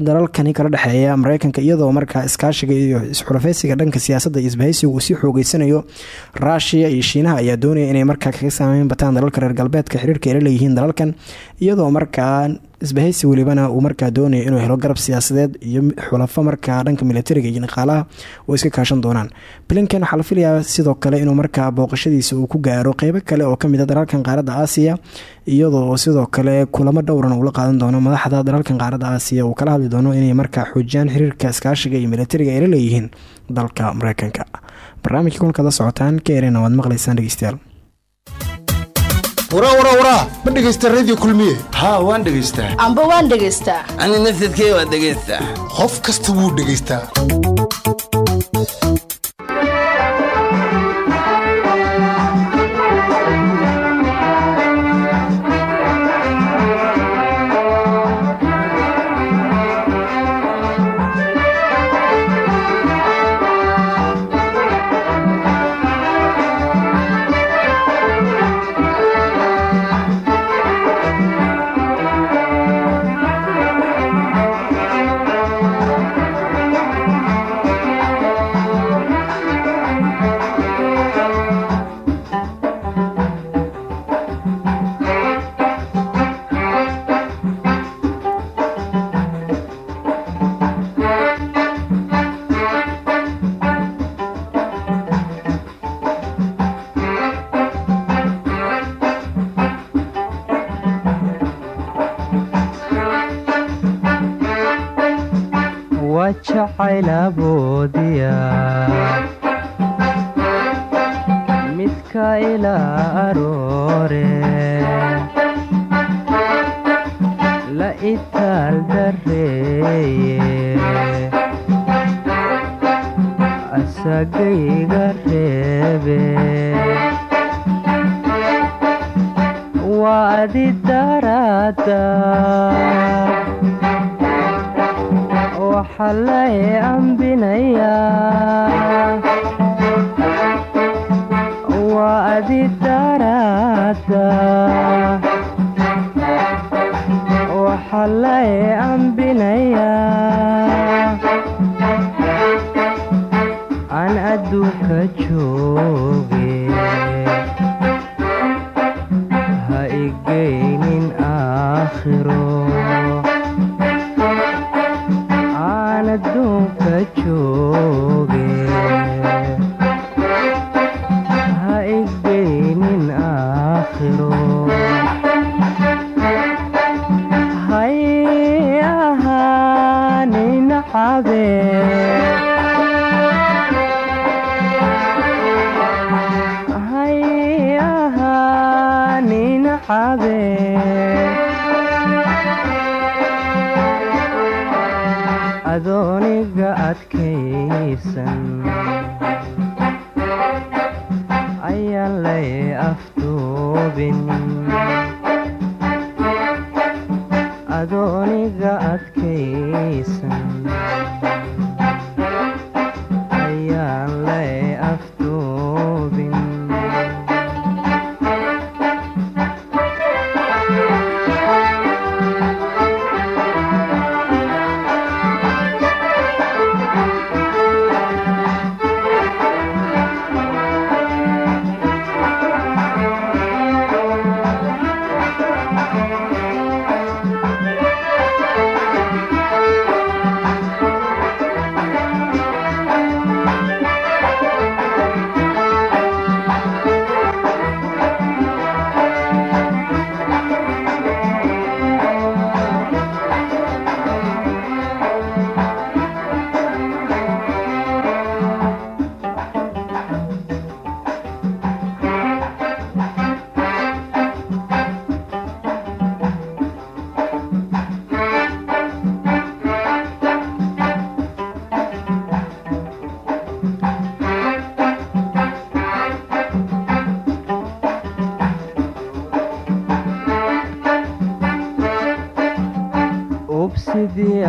dalalkani kala dhexeeya mareykanka iyadoo markaa iskaashiga iyo isxulafeysiga dhanka siyaasadda iyo isbahaysiga uu sii xoogeysanayo ruushiya iyo shiinaha ayaa doonaya inay markaa kaga saameyn bataan dalalka reer galbeedka xiriirka ay la leeyihiin dalalkan iyadoo markaa isbahaysi welibana uu markaa doonaya inuu helo garab siyaasadeed iyo xulafo markaa dhanka militariga iyo dhaqaalaha oo iska kaashan doonaan. Blinken waxaa la filayaa sidoo kale inuu markaa booqashadiisa uu ku gaaro qeybo kale oo ka mid a dalalkan qaaradda aasiya iyadoo sidoo kale kulamo dhowran uu la qaadan doono madaxda dalalkan qaaradda aasiya. Uu kala hadli doono inay markaa xoojiyaan xiriirka iskaashiga iyo militariga ay la leeyihiin dalka mareykanka. Barnaamijka kulkada socotaan ka erena waad maqlaysaan wara wara wara ma dhegaysta radio kulmiye? Haa waan dhegaystaa amba waan dhegaystaa ani nafsadkee waan dhegaystaa qof kasta wuu dhegaystaa midka ilaa aroore la itaal dareeye asagayga reebe waa adi daraada waxa lay ambinayaa waa adi daraada waxa lay ambinayaa aan adduunka jooge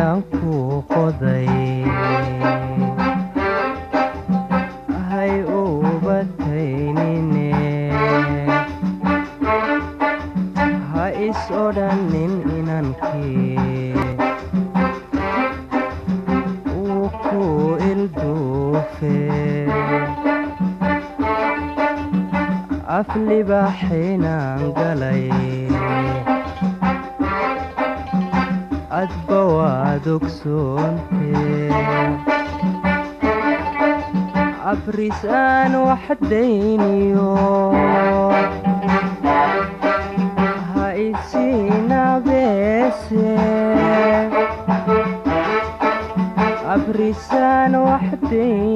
aan ku qoday hay ubataynine ha is odhanin inankii uu ku ilduufe aflibaxinaan galay waad ogsoonte abris aan waxdayniyo ha isinabeese abrisaan waxdayniyo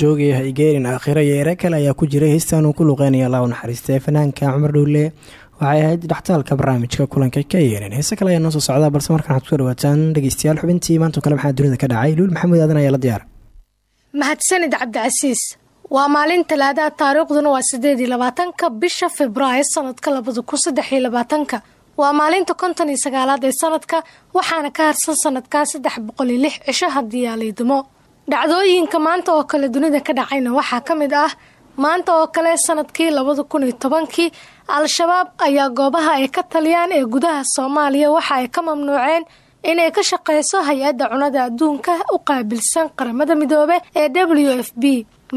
joogaya ha igeerin aakhiro iyo ere kale ayaa ku jiray heystan uu ku luqeynaya allah u naxariistay fanaanka cumar dhowle waxay ahayd dhaxtaalka barnaamijka kulanka ka yeereen heese kale ayaa noo soo socdaa balse markaan waxaad ku soo dhawaataan dhegeystayaal xubintii maantao kale maxaa dunida ka dhacay? Luul maxamuud aadan ayaa la diyaara mahadsanid cabdicasiis waa maalin talaadaha taariikhduna waa sideed iyo labaatanka bisha februaayo sanadka labada kun saddex labaatanka. Waa maalinta konton iyo sagaalaad ee sanadka waxaana ka harsan sanadkaa saddex boqol iyo lix cisho dhacdooyinka maanta oo kale dunida ka dhacayna waxaa ka mid ah maanta oo kale sannadkii labada kun iyo tobankii al-shabaab ayaa goobaha ay ka taliyaan ee gudaha soomaaliya. Waxa ay ka mamnuuceen inay ka shaqeyso hay'adda cunada adduunka u qaabilsan qaramada midoobe ee w f b.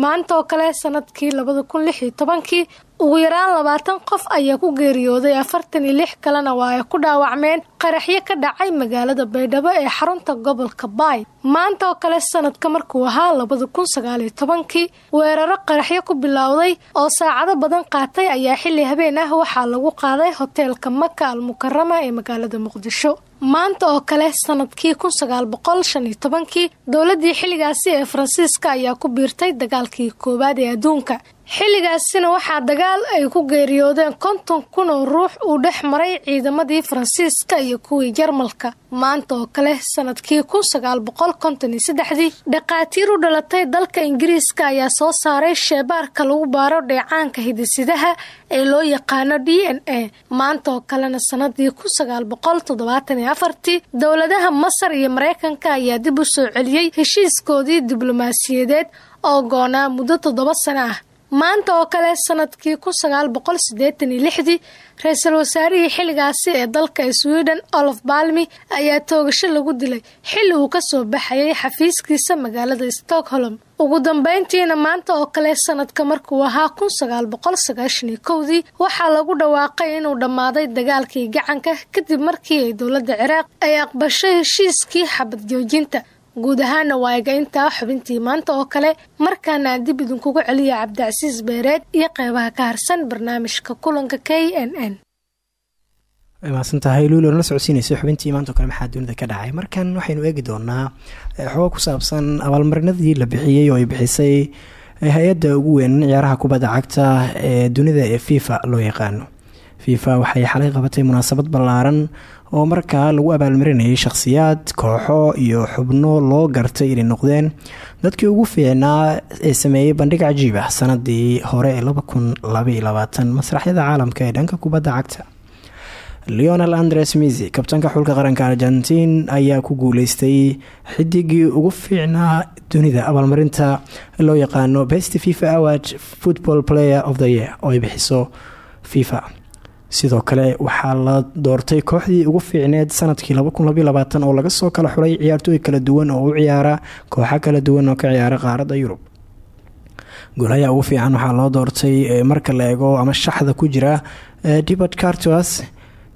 Maanta oo kale sannadkii labada kun lix iyo tobankii ugu yaraan labaatan qof ayaa ku geeriyooday afartan iyo lix kalena waa ay ku dhaawacmeen qaraxyo ka dhacay magaalada baydhabo ee xarunta gobolka baay. Maanta oo kale sanadka markuu ahaa labada kun sagaaliyo tobankii weeraro qaraxyo ku bilowday oo saacado badan qaatay ayaa xilli habeen ah waxaa lagu qaaday hoteelka maka al mukarama ee magaalada muqdisho. Maanta oo kale sannadkii kun sagaal boqol shan iyo tobankii dowladii xilligaasi ee faransiiska ayaa ku biirtay dagaalkii koowaad ee adduunka xilligaasina waxaa dagaal ay ku geeriyoodeen konton kun oo ruux uu dhex maray ciidamadii faransiiska iyo kuwii jarmalka. Maanta oo kale sannadkii kun sagaal boqol konton iyo saddexdii dhakhaatiir u dhalatay dalka ingiriiska ayaa soo saaray sheebaarka lagu baaro dheecaanka hidisidaha ee loo yaqaano d n a. Maanta oo kalena sanadii kun sagaal boqol toddobaatan iyo afartii dowladaha masar iyo mareykanka ayaa dib u soo celiyey heshiiskoodii diblomaasiyadeed oo goonaa muddo toddoba sano ah maanta oo kale sannadkii kun sagaal boqol siddeetan iyo lixdii ra'iisul wasaarihii xilligaasi ee dalka sweden olof balmi ayaa toogasho lagu dilay xilli uu ka soo baxayay xafiiskiisa magaalada stockholm. Ugu dambeyntiina maanta oo kale sanadka markuu ahaa kun sagaal boqol sagaashan iyo kowdii waxaa lagu dhawaaqay inuu dhammaaday dagaalkii gacanka kadib markii ay dowladda ciraaq ay aqbashay heshiiskii xabad joojinta guud ahaana waa iga intaa xubintii maanta oo kale markaana aan dib idinkugu celiya cabdicasiis beereed iyo qeybaha ka harsan barnaamijka kulanka k n n. Way mahadsan tahay luulo nala socodsiinaysa xubintii maanta oo kale maxaa dunida ka dhacay? Markan waxaynu eegi doonaa xogo ku saabsan abaalmarinadii la bixiyey oo ay bixisay hay'adda ugu weyn ciyaaraha kubadda cagta ee dunida ee fifa loo yaqaano fifa waxay xalay qabatay munaasabad ballaaran oo markaa lagu abaalmarinayay shakhsiyaad kooxo iyo xubno loo gartay inay noqdeen. Dadkii ugu fiicnaa ee sameeyey bandhig cajiib ah sanadii hore ee masraxyada caalamka ee dhanka kubadda cagta. Leonel andres misi kabtanka xulka qaranka argentiin ayaa ku guuleystay xidigii ugu fiicnaa dunida. Abaalmarinta loo yaqaano best fifa award football player of the year oo ay bixiso fifa sidoo kale waxaa la doortay kooxdii ugu fiicneed sannadkii oo laga soo kala xulay ciyaartooy kala duwan oo u ciyaara kooxo kala duwan oo ka ciyaara qaaradda yurub. Goolaha ugu fiican waxaa loo doortay marka la eego ama shaxda ku jira dibert cartos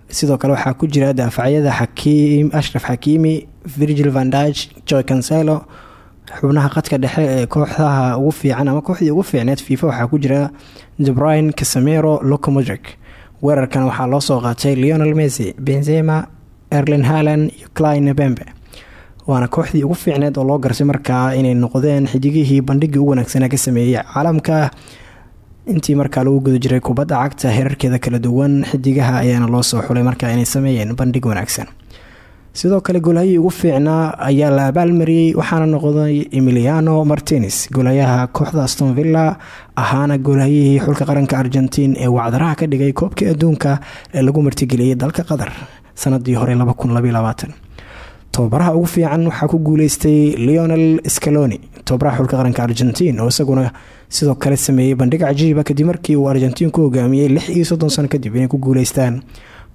sidoo kale waxaa ku jira daafacyada xakiim ashraf xakiimi virgil vandage joy cancelo. Xubnaha qadka dhexe ee kooxdaha ugu fiican ama kooxdii ugu fiicneed fifa waxaa ku jira debrine casamero locomodric weerarkan waxaa loo soo qaatay leonel messi benzema erlin halan iyo clin bembe waana kooxdii ugu fiicneed oo loo gartay markaa inay noqdeen xidigihii bandhigii ugu wanaagsanaa ka sameeyey caalamka. Intii markaa lagu guda jiray kubadda cagta herarkeeda kala duwan xidigaha ayaana loo soo xulay markaa inay sameeyeen bandhig wanaagsan sidoo kale goolhayii ugu fiicnaa ayaa la abaalmariyey waxaana noqday emiliano martines goolayaha kooxda aston villa ahaana goolhayihii xulka qaranka argentiin ee wacdaraha ka dhigay koobkii adduunka ee lagu martigeliyey dalka qatar sanadii hore tobabaraha ugu fiican waxaa ku guuleystay leonel scaloni. Tobabaraha xulka qaranka argentiin oo isaguna sidoo kale sameeyey bandhig cajiiba kadib markii uu argentiin ku hogaamiyey lix iyo soddon sano kadib inay ku guuleystaan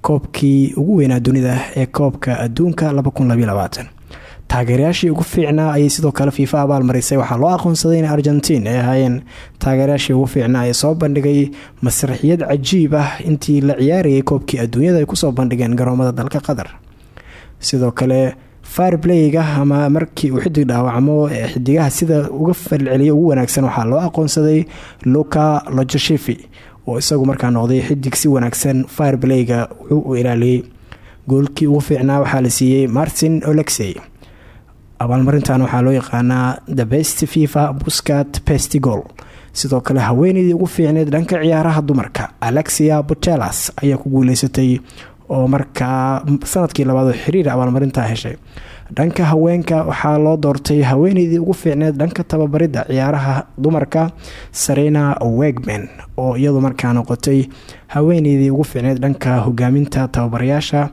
koobkii ugu weynaa dunida ee koobka adduunka taageerayaashii ugu fiicnaa ayay sidoo kale fiifa abaal marisay waxaa loo aqoonsaday in argentiin ay ahaayeen taageerayaashii ugu fiicnaa ee soo bandhigay masraxiyad cajiib ah intii la ciyaarayay koobkii adduunyada ay ku soo bandhigeen garoomada dalka qatar. Sidoo kale firepleyga ama markii uu xidig dhaawacmo ee xidigaha sida uga falceliya ugu wanaagsan waxaa loo aqoonsaday luka lojoshifi oo isagu markaa noqday xidig si wanaagsan firepleyga wuxuu u ilaaliyey goolkii ugu fiicnaa waxaa la siiyey martin olexey abaalmarintan waxaa loo yaqaanaa the best fifa buscat pestigol sidoo kale haweeneydii ugu fiicneed dhanka ciyaaraha dumarka alexia botelas ayaa ku guuleysatay oo markaa sannadkii labaad oo xiriir abaalmarintaa heshay dhanka haweenka waxaa loo doortay haweeneydii ugu fiicneed dhanka tababaridda ciyaaraha dumarka sarena wegman oo iyadu markaa noqotay haweeneydii ugu fiicneed dhanka hogaaminta tababarayaasha.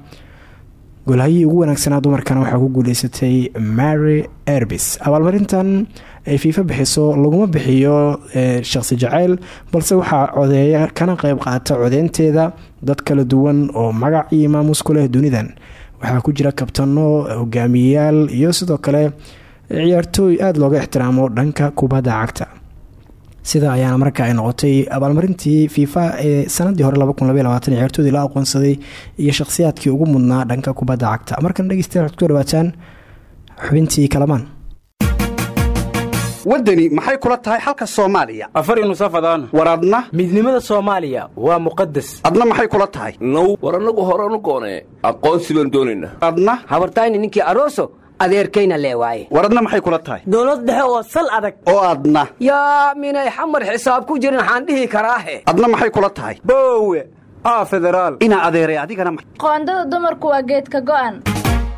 Golhayii ugu wanaagsanaa dumarkana waxaa ku guuleysatay mary erbis abaalmarintan ay fiifa bixiso laguma bixiyo shaqsi jaceyl balse waxaa codeeya kana qeyb qaata codeynteeda dad kala duwan oo magac iyo maamuus ku leh dunidan waxaa ku jira kabtano hogaamiyeyaal iyo sidoo kale ciyaartooy aada looga ixtiraamo dhanka kubadda cagta. Sida ayaana marka ay noqotay abaalmarintii fiifa ee sanadii hore ciyaartoodii la aqoonsaday iyo shakhsiyaadkii ugu mudnaa dhanka kubadda cagta. Markan dhegeystayaal waxad ku dhawaataan xubintii kalamaan waddani maxay kula tahay xalka soomaaliya? Afar nusafadaan war adna? Midnimada soomaaliya waa muqadas adna maxay kula tahay? Now war annagu horanu goonee aqoonsi baan doonaynaa adna? Habartayni ninkii aroso adeerkayna lee waaye. War adna maxay kula tahay? Dowlad dhexe oo sal adag. Oo adna. Yaa minay xamar xisaab ku jirin waxaan dhihi karaahe. Adna maxay kula tahay? Boowe aa federaal. Inaa adeeray adigana qoondada dumarku waa geedka go'an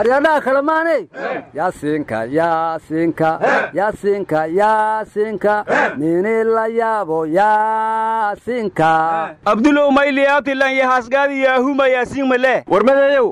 aryadhaha kale maaney yaasiinka yaasiinka yaasiinka yaasiinka nini la yaabo yaasiinka abdulow mayliyaabtilan yahaasgaadi yaahuma yaasiin male war madayow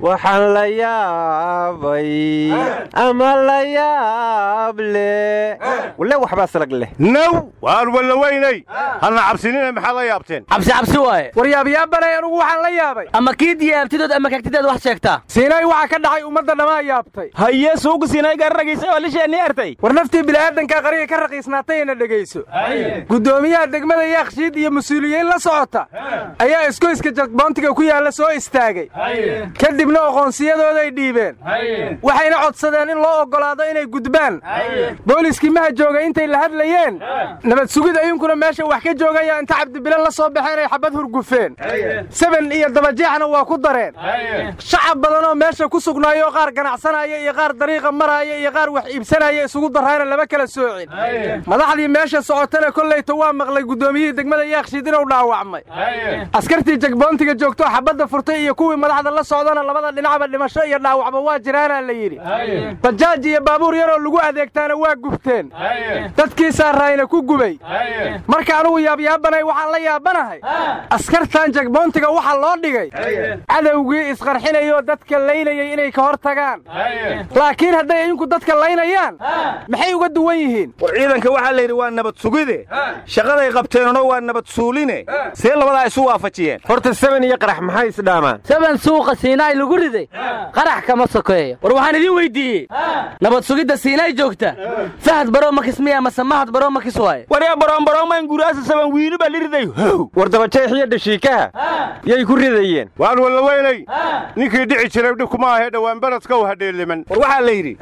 waxaan la yaabay. Ama la yaable. Wale waxbaa salag leh. Naw waan walla weynay hana cabsinina maxaad la yaabteen? Cabsi cabsi waaye. War yaabyaabbanay anugu waxaan la yaabay. Ama kiidiya abtidood ama kagtideed wax sheegtaa siinay waxaa ka dhacay ummadda dhammaa yaabtay. Haye suugu siinay gararagiisa oo lisheenni ertay war naftii bilaadanka qariga ka raqiisnaatayna dhegayso. Guddoomiyaha degmada yaakshiid iyo mas'uuliyiin la socota ayaa iskoyska jakboontiga ku yaalla soo istaagay. Kadibna aqoonsiyadooday dhiibeen. Waxayna codsadeen in loo oggolaado inay gudbaan. Booliskii maha jooga intay la hadlayeen. Nabad sugid ayunkuna meesha wax ka joogaya inta cabdibile la soo baxeen ay xabad hurgufeen. Seben iyo dabajeexna waa ku dareen. Shacab badanoo meesha ku sugnaayo qaar ganacsanaya iyo qaar dariiqa maraaya iyo qaar wax iibsanaya isugu darayna lama kala soocin. Madaxdii meesha socotana kollayta waa maqlay guddoomiyihii degmada yaakshiid inuu dhaawacmay. Askartii jagboontiga joogtoo xabadda furtay iyo kuwii madaxda la socdana labada dhinacba dhimasho iyo dhaawacba waa jiraanaa la yidhi. Bajaaj iyo baabuur yaroo lagu adeegtaana waa gubteen. Dadkii saaraayna ku gubay. Marka anugu yaabyaabbanay waxaan la yaabanahay askartan jagboontiga waxa loo dhigay. Cadowgii isqarxinayoo dadka laynayay inay ka hor tagaan. Laakiin hadday idinku dadka laynayaan maxay uga duwan yihiin? War ciidanka waxaa la yidhi waa nabad sugide. Shaqaday qabteenuna waa nabad suuline. See labadaa isu waafajiyeen. Horta seben iyo qarax maxay isdhaamaan seben suuqa siinaay lagu riday. Qarax kama sokeeyo. War waxaan idiin weyddiiyey nabad sugidda siinaay joogta. Fahad baroo makis miya mase mahad baroo makis waaye. Waryaa baroonbaroomayn guraasa saban wiili baa liriday how. War dabajeex iyo dhashiikaha yay ku ridayeen. Waan walla weynay. Ninkii dhici jiray dhib ahee dhowaan baradka u hadheeliman war waxaa la yidhi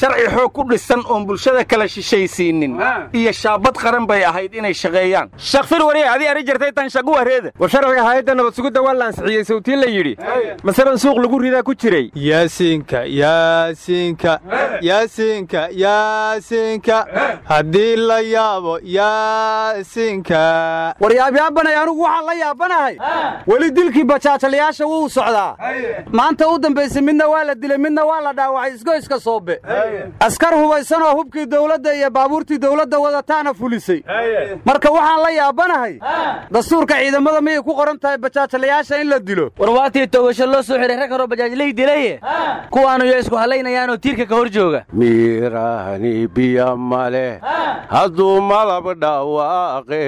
sharci xoog ku dhisan oon bulshada kala shishaysiinin iyo shaabad qaran bay ahayd inay shaqeeyaan. Shakfir wariye adii ari jirtay tan shagu wareeda war sharciga hayadda nabad sugidda waa la ansixiyey sawtii la yidhi masaban suuq lagu ridaa ku jiray. Yaasiinka yaasiinka yaasiinka yaasiinka. Haddii la yaabo yaasiinka. War yaabyaabbanay anugu waxaan la yaabanahay. Weli dilkii bajaajalayaasha wuu socdaa. Maanta u dambaysay midna waa la dilay midna waa la dhaawacay isgoyska soobe askar hubaysanoo hubkii dawladda iyo baabuurtii dawladda wadataana fulisay. Marka waxaan la yaabanahay dastuurka ciidamada miyay ku qoran tahay bajaajalayaasha in la dilo? War waatii togasho loo soo xihay rag horoo bajaajlay dilaye? Kuwaanu yo isku hallaynayaanoo tiirka ka hor jooga? Miiraani biya male hadduu malab dhawaaqe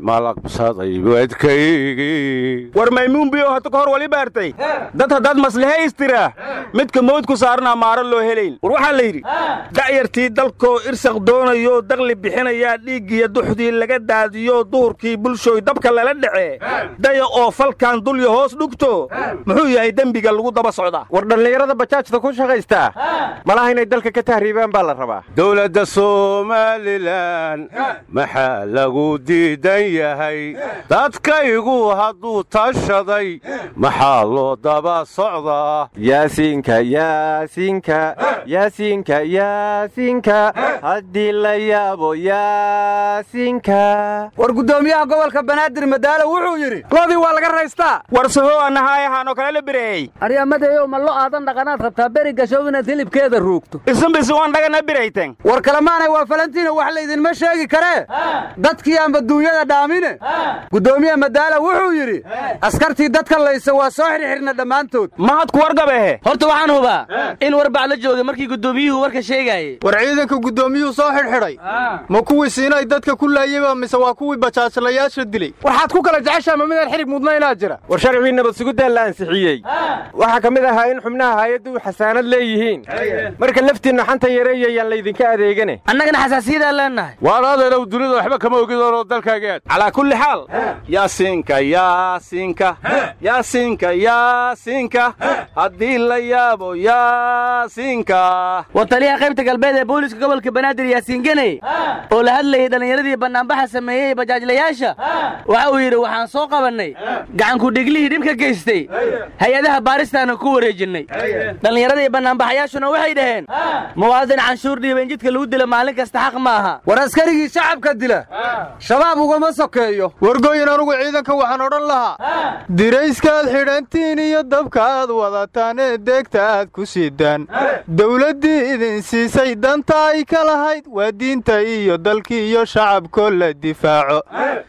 malabsaday wadkaygii war maymuun biyo hata ka hor wali baartay? Dad haddaad maslahe istiraah midka mawdku saarnaa maaro loo helayn. War waxaa la yidhi da'yartii dalkoo irsaq doonayoo daqli bixinayaa dhiiggiyo duxdii laga daadiyoo duhurkii bulshooy dabka lala dhacee daya oo falkan dulya hoos dhugto. Muxuu yahay dembiga lagu daba socdaa war dhallinyarada bajaajta ku shaqaystaa malaha inay dalka ka tahriibaan baa la rabaa. Dowladda somalilan maxaa lagu diidan yahay? Dadkaygu hadduu tashaday maxaa loo daba socdaa yaasiinka yaasiinka yaasiinka yaasiinka haddii la yaabo yaasiinka war guddoomiyaha gobolka banaadir madaalo wuxuu yidhi loodii waa laga raystaa. War sugo anahayahaanoo kale la bireeyey. Aryamadeeyow ma lo aadan dhaqanaad rabtaa beri gashow inaad hilibkeeda ruugto? Isunbisi waan dhagana birayten war kalemaanay waa falantiina wax laydinma sheegi karee dadkii aanba duunyada dhaamine? Guddoomiye madaala wuxuu yidhi askartii dadka laysa waa soo xirxirna dhammaantood. Mahad ku wargabehe horta waxaan hubaa in warbac la joogay markii guddoomiyuhu warka sheegaayey war ciidanka guddoomiyuhu soo xidhxidhay. Ma kuwii siinay dadka ku laayeyba mise waa kuwii bajaajlayaasha dilay? Waxaad ku kala jeceshaa ma midaan xidhig mudnaynaa jira. War sharcigii nabad la ansixiyey. Waxaa ka mid ahaa in xubnaha haayaddu xasaanad leeyihiin. Marka laftiinna xanta yareeyayaan laydinka adeegane. Annagana xasaasiyadaan leennahay waan adeerow dunida waxba kama ogidoono dalkaageed calaa kulli xaal. Yaasiinka yaasiinka yaasiinka yaasiinka. Haddii la yaabo yaasiinka war taliyaha qaybta galbeed ee booliiska gobolka banaadir yaasiin geney oo la hadlayay dhallinyaradii bannaanbaxa sameeyey bajaajlayaasha waxa uu yidhi waxaan soo qabannay. Gacanku dhiglihii dhib ka geystay. Hay'adaha baaristaana ku wareejinnay. Dhallinyaradii bannaanbaxayaashuna waxay dhaheen muwaadin canshuur dhiiban jidka lagu dila maalin kasta xaq ma aha. War askarigii shacabka dila. Shabaab ugama sokeeyo. Wargooyin anugu ciidanka waxaan odhan lahaa. Dirayskaad xidhantiin iyo dabkaaad wadataan ee deegta aad ku sidaan dawladdii idin siisay danta ay ka lahayd waa diinta iyo dalkii iyo shacabkoo la difaaco.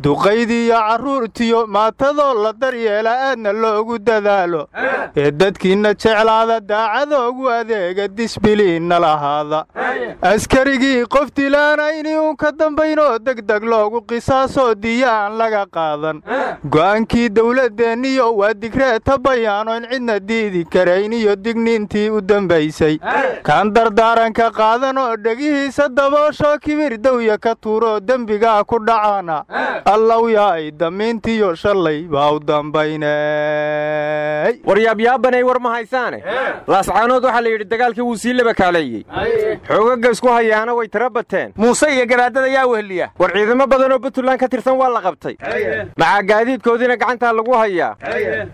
Duqaydii iyo carruurtiyo maatadoo la daryeela aadna loogu dadaalo. Ee dadkiinna jeclaada daacadoogu adeega disbiliinna lahaada. Askarigii qof dilaana inuu ka dambaynoo degdeg loogu qisaasoo diya aan laga qaadan. Go'aankii dawladeenniyo waa digreeta bayaanoon cidna diidi karayn iyo digniintii u dambaysay. Kaan dardaaranka qaadan oo dhegihiisa daboosho kibir dawya ka tuuroo dembigaa ku dhacaana. Allow yaay damiintiyo shalay baa u dambaynay war yaabyaabbanay war ma haysaane? Laascaanood waxaa la yidhi dagaalkii wuu sii labakaaleeyey xoogaga isku hayaana way tira bateen. Muuse iyo garaadada yaa wehliya. War ciidamo badanoo puntland ka tirsan waa la qabtay. Maxaa gaadiidkoodiina gacantaa lagu hayaa.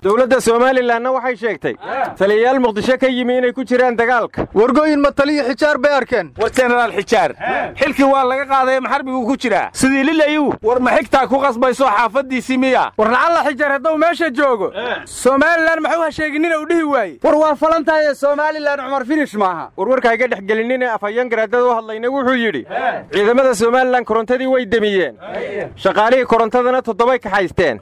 Dowladda somalilanna waxay sheegtay. Taliyayaal muqdisho ka yimi inay ku jiraan dagaalka. Wargooyin ma taliya xijaar bay arkeen. War jenaraal xijaar. Xilkii waa laga qaaday maxarbiguu ku jiraa? Sidii lilayu war ma xigtaa ku qasbayso xaafaddiisii miya? War lacalla xijaar hadduu meesha joogo. Somalilan maxuu ha sheeginina uu dhihi waaye war waa falantahaye somalilan cumar finish maaha. Warwarka hayga dhex gelinine afhayeen garaadada u hadlayna wuxuu yidhi ciidamada somalilan korontadii way demiyeen. Shaqaalihii korontadana toddobay kaxaysteen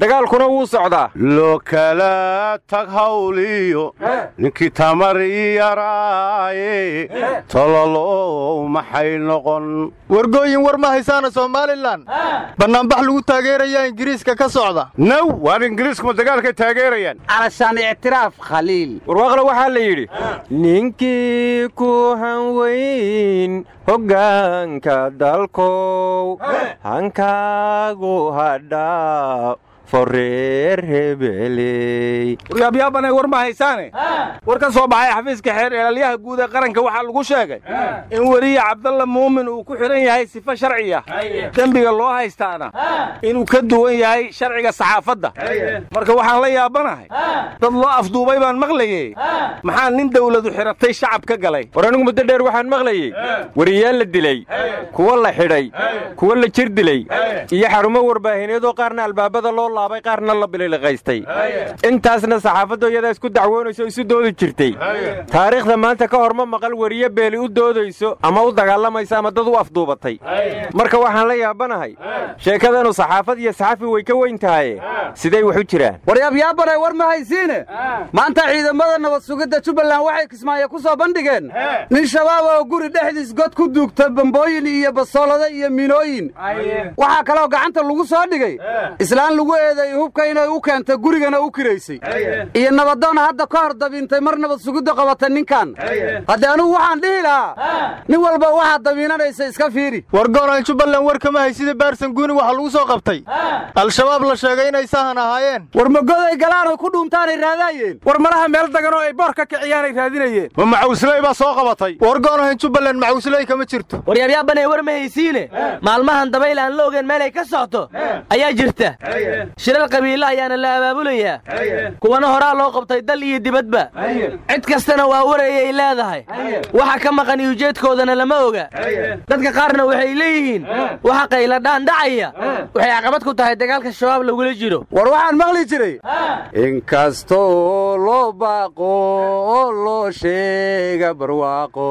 dagaalkuna wuu socdaa. Loo kala tag hawliyo ninkii tamar ii yaraaye tololow maxay noqon? Wargooyin war ma haysaana somalilan bannaanbax lagu taageerayaa ingiriiska ka socda. Naw waan ingiriiskuma dagaalkay taageerayaan. Calashaan ictiraaf khaliil. Warwaaqle waxaa la yidhi ninkii ku hanweyn hoggaanka dalkow hankaagu hadhaa foreer hebeley waryaabyaabbanay war ma haysaane? War ka soo baxay xafiiska xeer eelalyaha guud ee qaranka waxaa lagu sheegay in weliye cabdalla muumin uu ku xidhan yahay sifo sharciya dembiga loo haystaana inuu ka duwan yahay sharciga saxaafadda. Marka waxaan la yaabanahay dad loo afduubay baan maqlayey. Maxaa nin dawladu xidhatay shacab ka galay? War anigu muddo dheer waxaan maqlayey. Wariyaal la dilay. Kuwa la xidhay kuwa la jir dilay iyo xarumo warbaahineedoo qaarna albaabada loo qaarna la bililiqaystay intaasna saxaafaddu iyadaa isku dacwoonayso isu doodi jirtay. Taariikhda maanta ka hor ma maqal weriye beeli u doodayso ama u dagaalamaysa ama dad u afduubatay. Marka waxaan la yaabanahay sheekadanu saxaafad iyo saxafi way ka weyn tahaye siday wax u jiraan waryaabyaabbanay war ma haysiine? Maanta ciidamada nabad sugidda jubbaland waxay kismaayo ku soo bandhigeen. Nin shabaab oo guri dhexdiis god ku duugta bambooyin iyo basoolada iyo minooyin waxaa kaloo gacanta lagu soo dhigay. Islaan lagu dabadeeda iyo hubka inay u keentay gurigana u kiraysay. Iyo nabadoona hadda ka hor dabiintay mar nabad sugidda qabatay ninkan haddii anigu waxaan dhihi lahaa nin walba waxaad dabiinanaysa iska fiiri. Wargoonaan jubbaland war kama haysida baarsan guuni waxaa lagu soo qabtay. Al-shabaab la sheegay inay sahan ahaayeen. War magoday galaanay ku dhuuntaanay raadaayeen? War malaha meel dagan oo ay boor ka kiciyaanay raadinayeen? Ma macawsley baa soo qabatay. Wargoonahan jubbaland macawsley kama jirto. Waryaabyaabanay war ma haysiine? Maalmahan dabayl aan la ogeyn meelay ka socoto? Ayaa jirta shilal qabiilo ayaana la abaabulayaa. Kuwana horaa loo qabtay dal iyo dibadba. Cid kastana waa warayay leedahay. Waxa ka maqan iyo ujeedkoodana lama oga. Dadka qaarna waxay leeyihiin waxa qayladhaan dhacaya. Waxay caqabad ku tahay dagaalka shabaab lagula jiro. War waxaan maqli jiray inkastoo loo baaqo oo loo sheega barwaaqo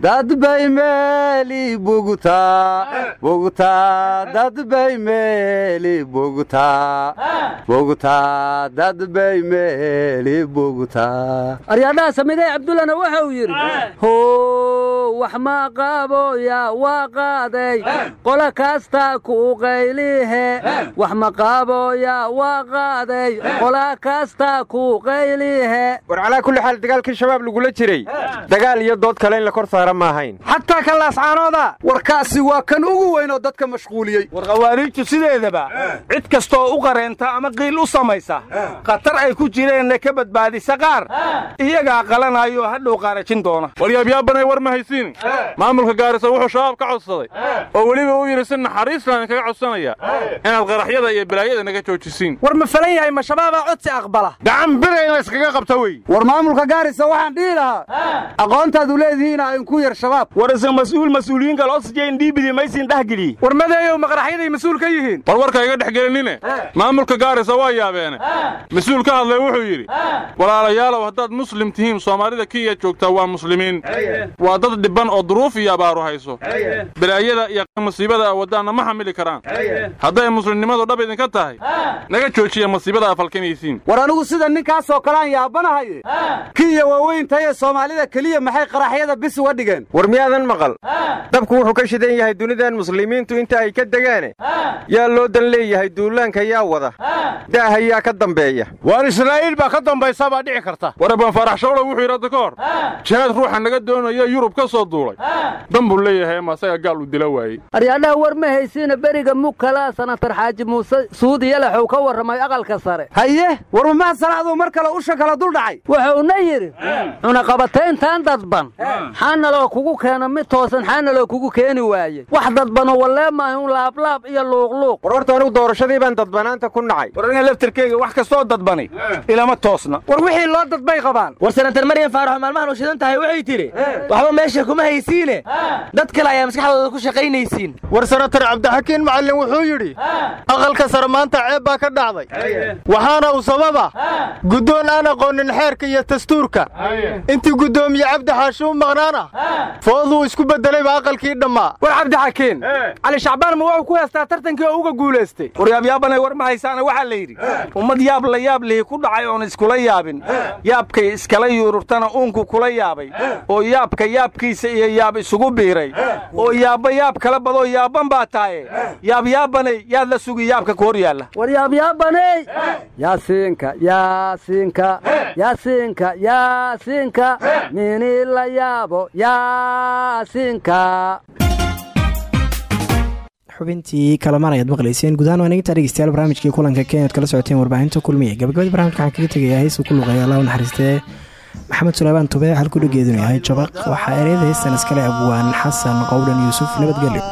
dad bay meeli bugtaa bugtaa dad bay meeli bugtaa bugtaa dad bay meeli bugtaa aryaadhaha samidey cabdullana waxa uu yidhi how wax ma qaboya waa qaaday qola kasta ku qaylihe wax ma qaboya waa qaaday qola kasta ku qaylihe war calaa kulli xaal dagaalkii shabaab lagula jiray dagaal iyo dood kale in la kor saara ma ahayn xataa ka laascaanooda warkaasi waa kan ugu weyn oo dadka mashquuliyey war sideedaba cid kastoo u qareenta ama qiil u samaysa. Khatar ay ku jireenna ka badbaadisa qaar iyagaa qalanayo hadhow qaarajin doona. Waryaabyaabanay war ma haysiin. Maamulka gaarisa wuxuu shabaab ka codsaday. Oo weliba uu yidhi si naxariislaan kaga codsanaya. Inaad qaraxyada iyo balaayada naga joojisiin. War ma falan yahay ma shabaabaa codsi aqbala? Gacan bira ina iskaga qabta wey. War maamulka gaarisa waxaan dhihi lahaa aqoontaadu leedihiina inku yar shabaab. War isa mas'uul mas'uuliyiin kale oxygen dhiibidi maysin dhexgeliye war madeeyow maqaraxyaday mas'uul ka yihiin? War warka iga dhex gelinine maamulka gaarisa waa yaabeene. Mas'uul ka hadlay wuxuu yidhi walaalayaalow haddaad muslim tihiin soomaalida kenya joogtaa waa muslimiin. Waa dad dhibban oo duruuf iyo abaaru hayso. Balaayada iyo masiibada a waddaanna ma xamili karaan. Hadday muslimnimadu dhab idinka tahay naga joojiya masiibada a falkinaysiin war anigu sida ninkaasoo kalean yaabanahaye kiya waaweyntaye soomaalida keliya maxay qaraxyada bis uga dhigeen? War miyaadan maqal? Dabku wuxuu ka shidan yahay dunidan muslimiintu inta ay ka degaane. Yaa loo dan leeyahay duulaanka yaa wada. Daaha yaa ka dambeeya. Waar israa'iil baa ka dambaysa baa dhici karta. War abaan faarax shawlow wuxuu yidhi hadda ka hor jihaad ruuxa naga doonaya yurub ka soo duulay. Dan buu leeyahay ama asaga gaal u dila waayey. Aryaadhaha war ma haysiina beriga mugkalaa sanatar xaaji muuse. Suudi yalaxow ka warramay aqalka sare. Haye war mamaa salaaduu mar kale usha kala dul dhacay? Wuxuuna yidhi cunaqabatayntan dadban xaanaloo kugu keena mid toosan xaanaloo kugu keeni waaye wax dadbano wallee maahun laablaab iyo luuqluuq. War horta anigu doorashadii baan dadbanaanta ku nacay. War aniga laftarkeyga wax kastoo dadbani. Ilama toosna. War wixii loo dadbay qabaan. War senatar maryan faaraxo maalmahan u shidan tahay waxay tidhi waxba meesha kuma haysiine. Dad kale ayaa maskaxdooda ku shaqaynaysiin. War senatar cabdixakiin macallin wuxuu yidhi aqalka sare maanta ceeb baa ka dhacday. Waxaana u sababa guddoon aan aqoonin xeerka iyo dastuurka. Intii guddoomiye cabdi xaashi u maqnaana. Fooduu isku beddelayba aqalkii dhammaa. War cabdixakiin cali shacbaan ma wuxuu ku heestaa tartankii oo uga guulaystay war ma haysaana waxaa la yidhi ummad yaab la yaab lihi ku dhacay oon iskula yaabin. Yaabkay iskala yuururtana uunku kula yaabay. Oo yaabka yaabkiisa iyo yaab isugu biiray. Oo yaabba yaab kala badoo yaabban baa tahaye yaabyaabanay yaad la sugi yaabka ku hor yaalla. War yaabyaabaney yaasiinka yaasiinka yaasiinka yaasiinka. Mini la yaabo yaasiinka xubintii kalamaan ayaad maqlayseen. Gudahaan waan igtaa dhegeystayaal barnaamijkii kulanka kenya ad kala socoteen warbaahinta kulmiye. Gabagabada barnamijka waxaan kaga tegayaa heesuu ku luqeeya allah u naxariistee. Maxamed suleymaan tube xal ku dhageedunu yahay jabaq. Waxaa ereyada heestan iskale abwaan xasan qowdhan yuusuf nabadgelyo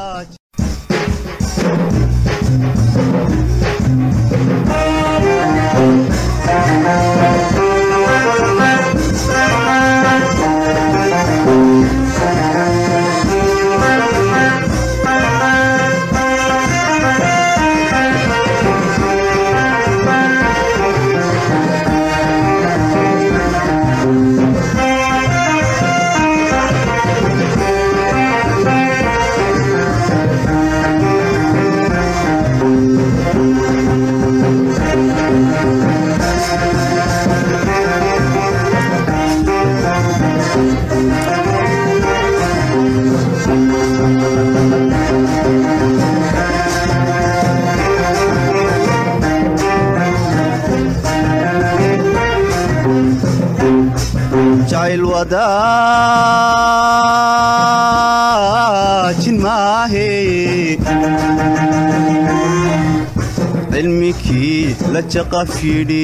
cilmikii la jaqaf yidhi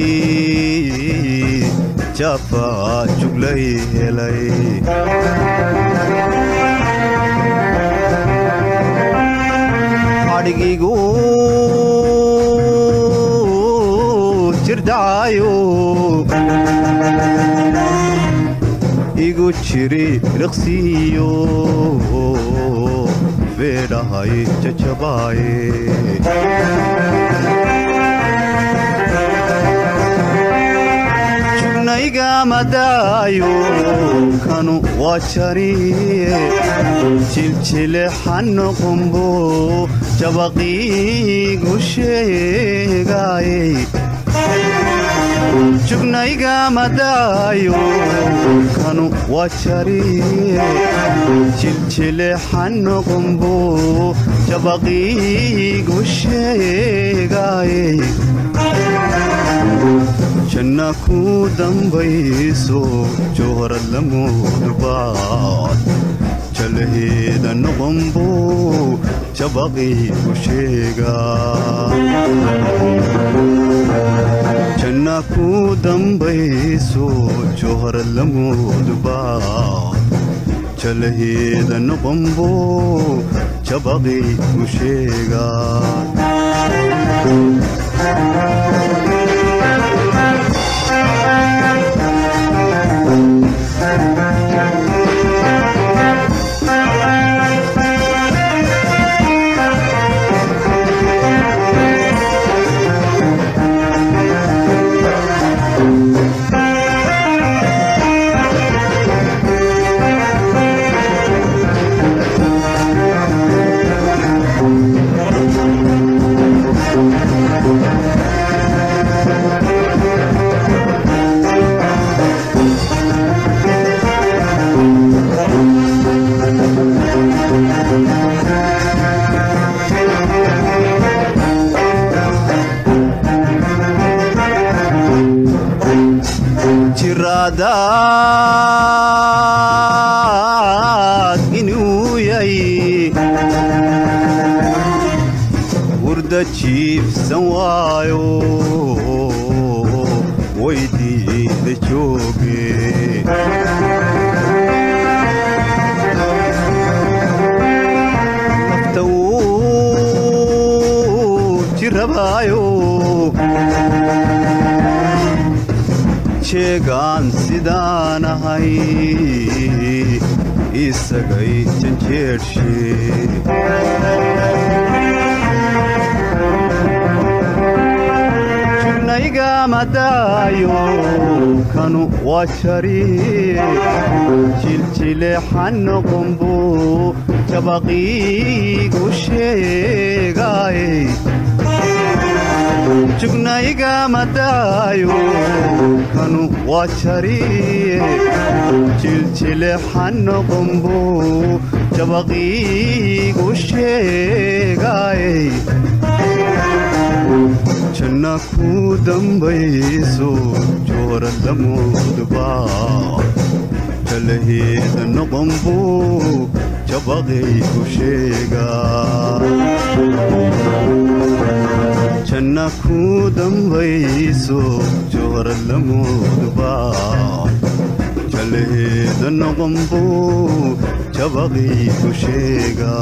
jaafa juglay helay adhigigu jirdhacayo igu jiri riqsiyo feedhahay jajabaaye jugnaygamadaayo kanu waa jariye jiljilexanoqombo jabaqiigu sheegaaye jugnaygamadaayo kanu waa jariye jiljilexanoqombo jabaqiigu sheegaaye janna ku dambayso jowharad lamuudbaad jalaheeda noqombo jabaqiigu sheega janna ku dambayso jowharad lamuudbaad jalaheeda noqombo jabaqiigu sheega jabaqiigu sheegaaye jugnaygamadaayo kanu waa jariye jiljilexanoqombo jabaqiigu sheegaaye janna ku dambayso joorad lamuudba jalaheeda noqombo jabaqiigu sheega janna ku dambayso joorad lamuudba jalaheeda noqombo jabaqiigu sheega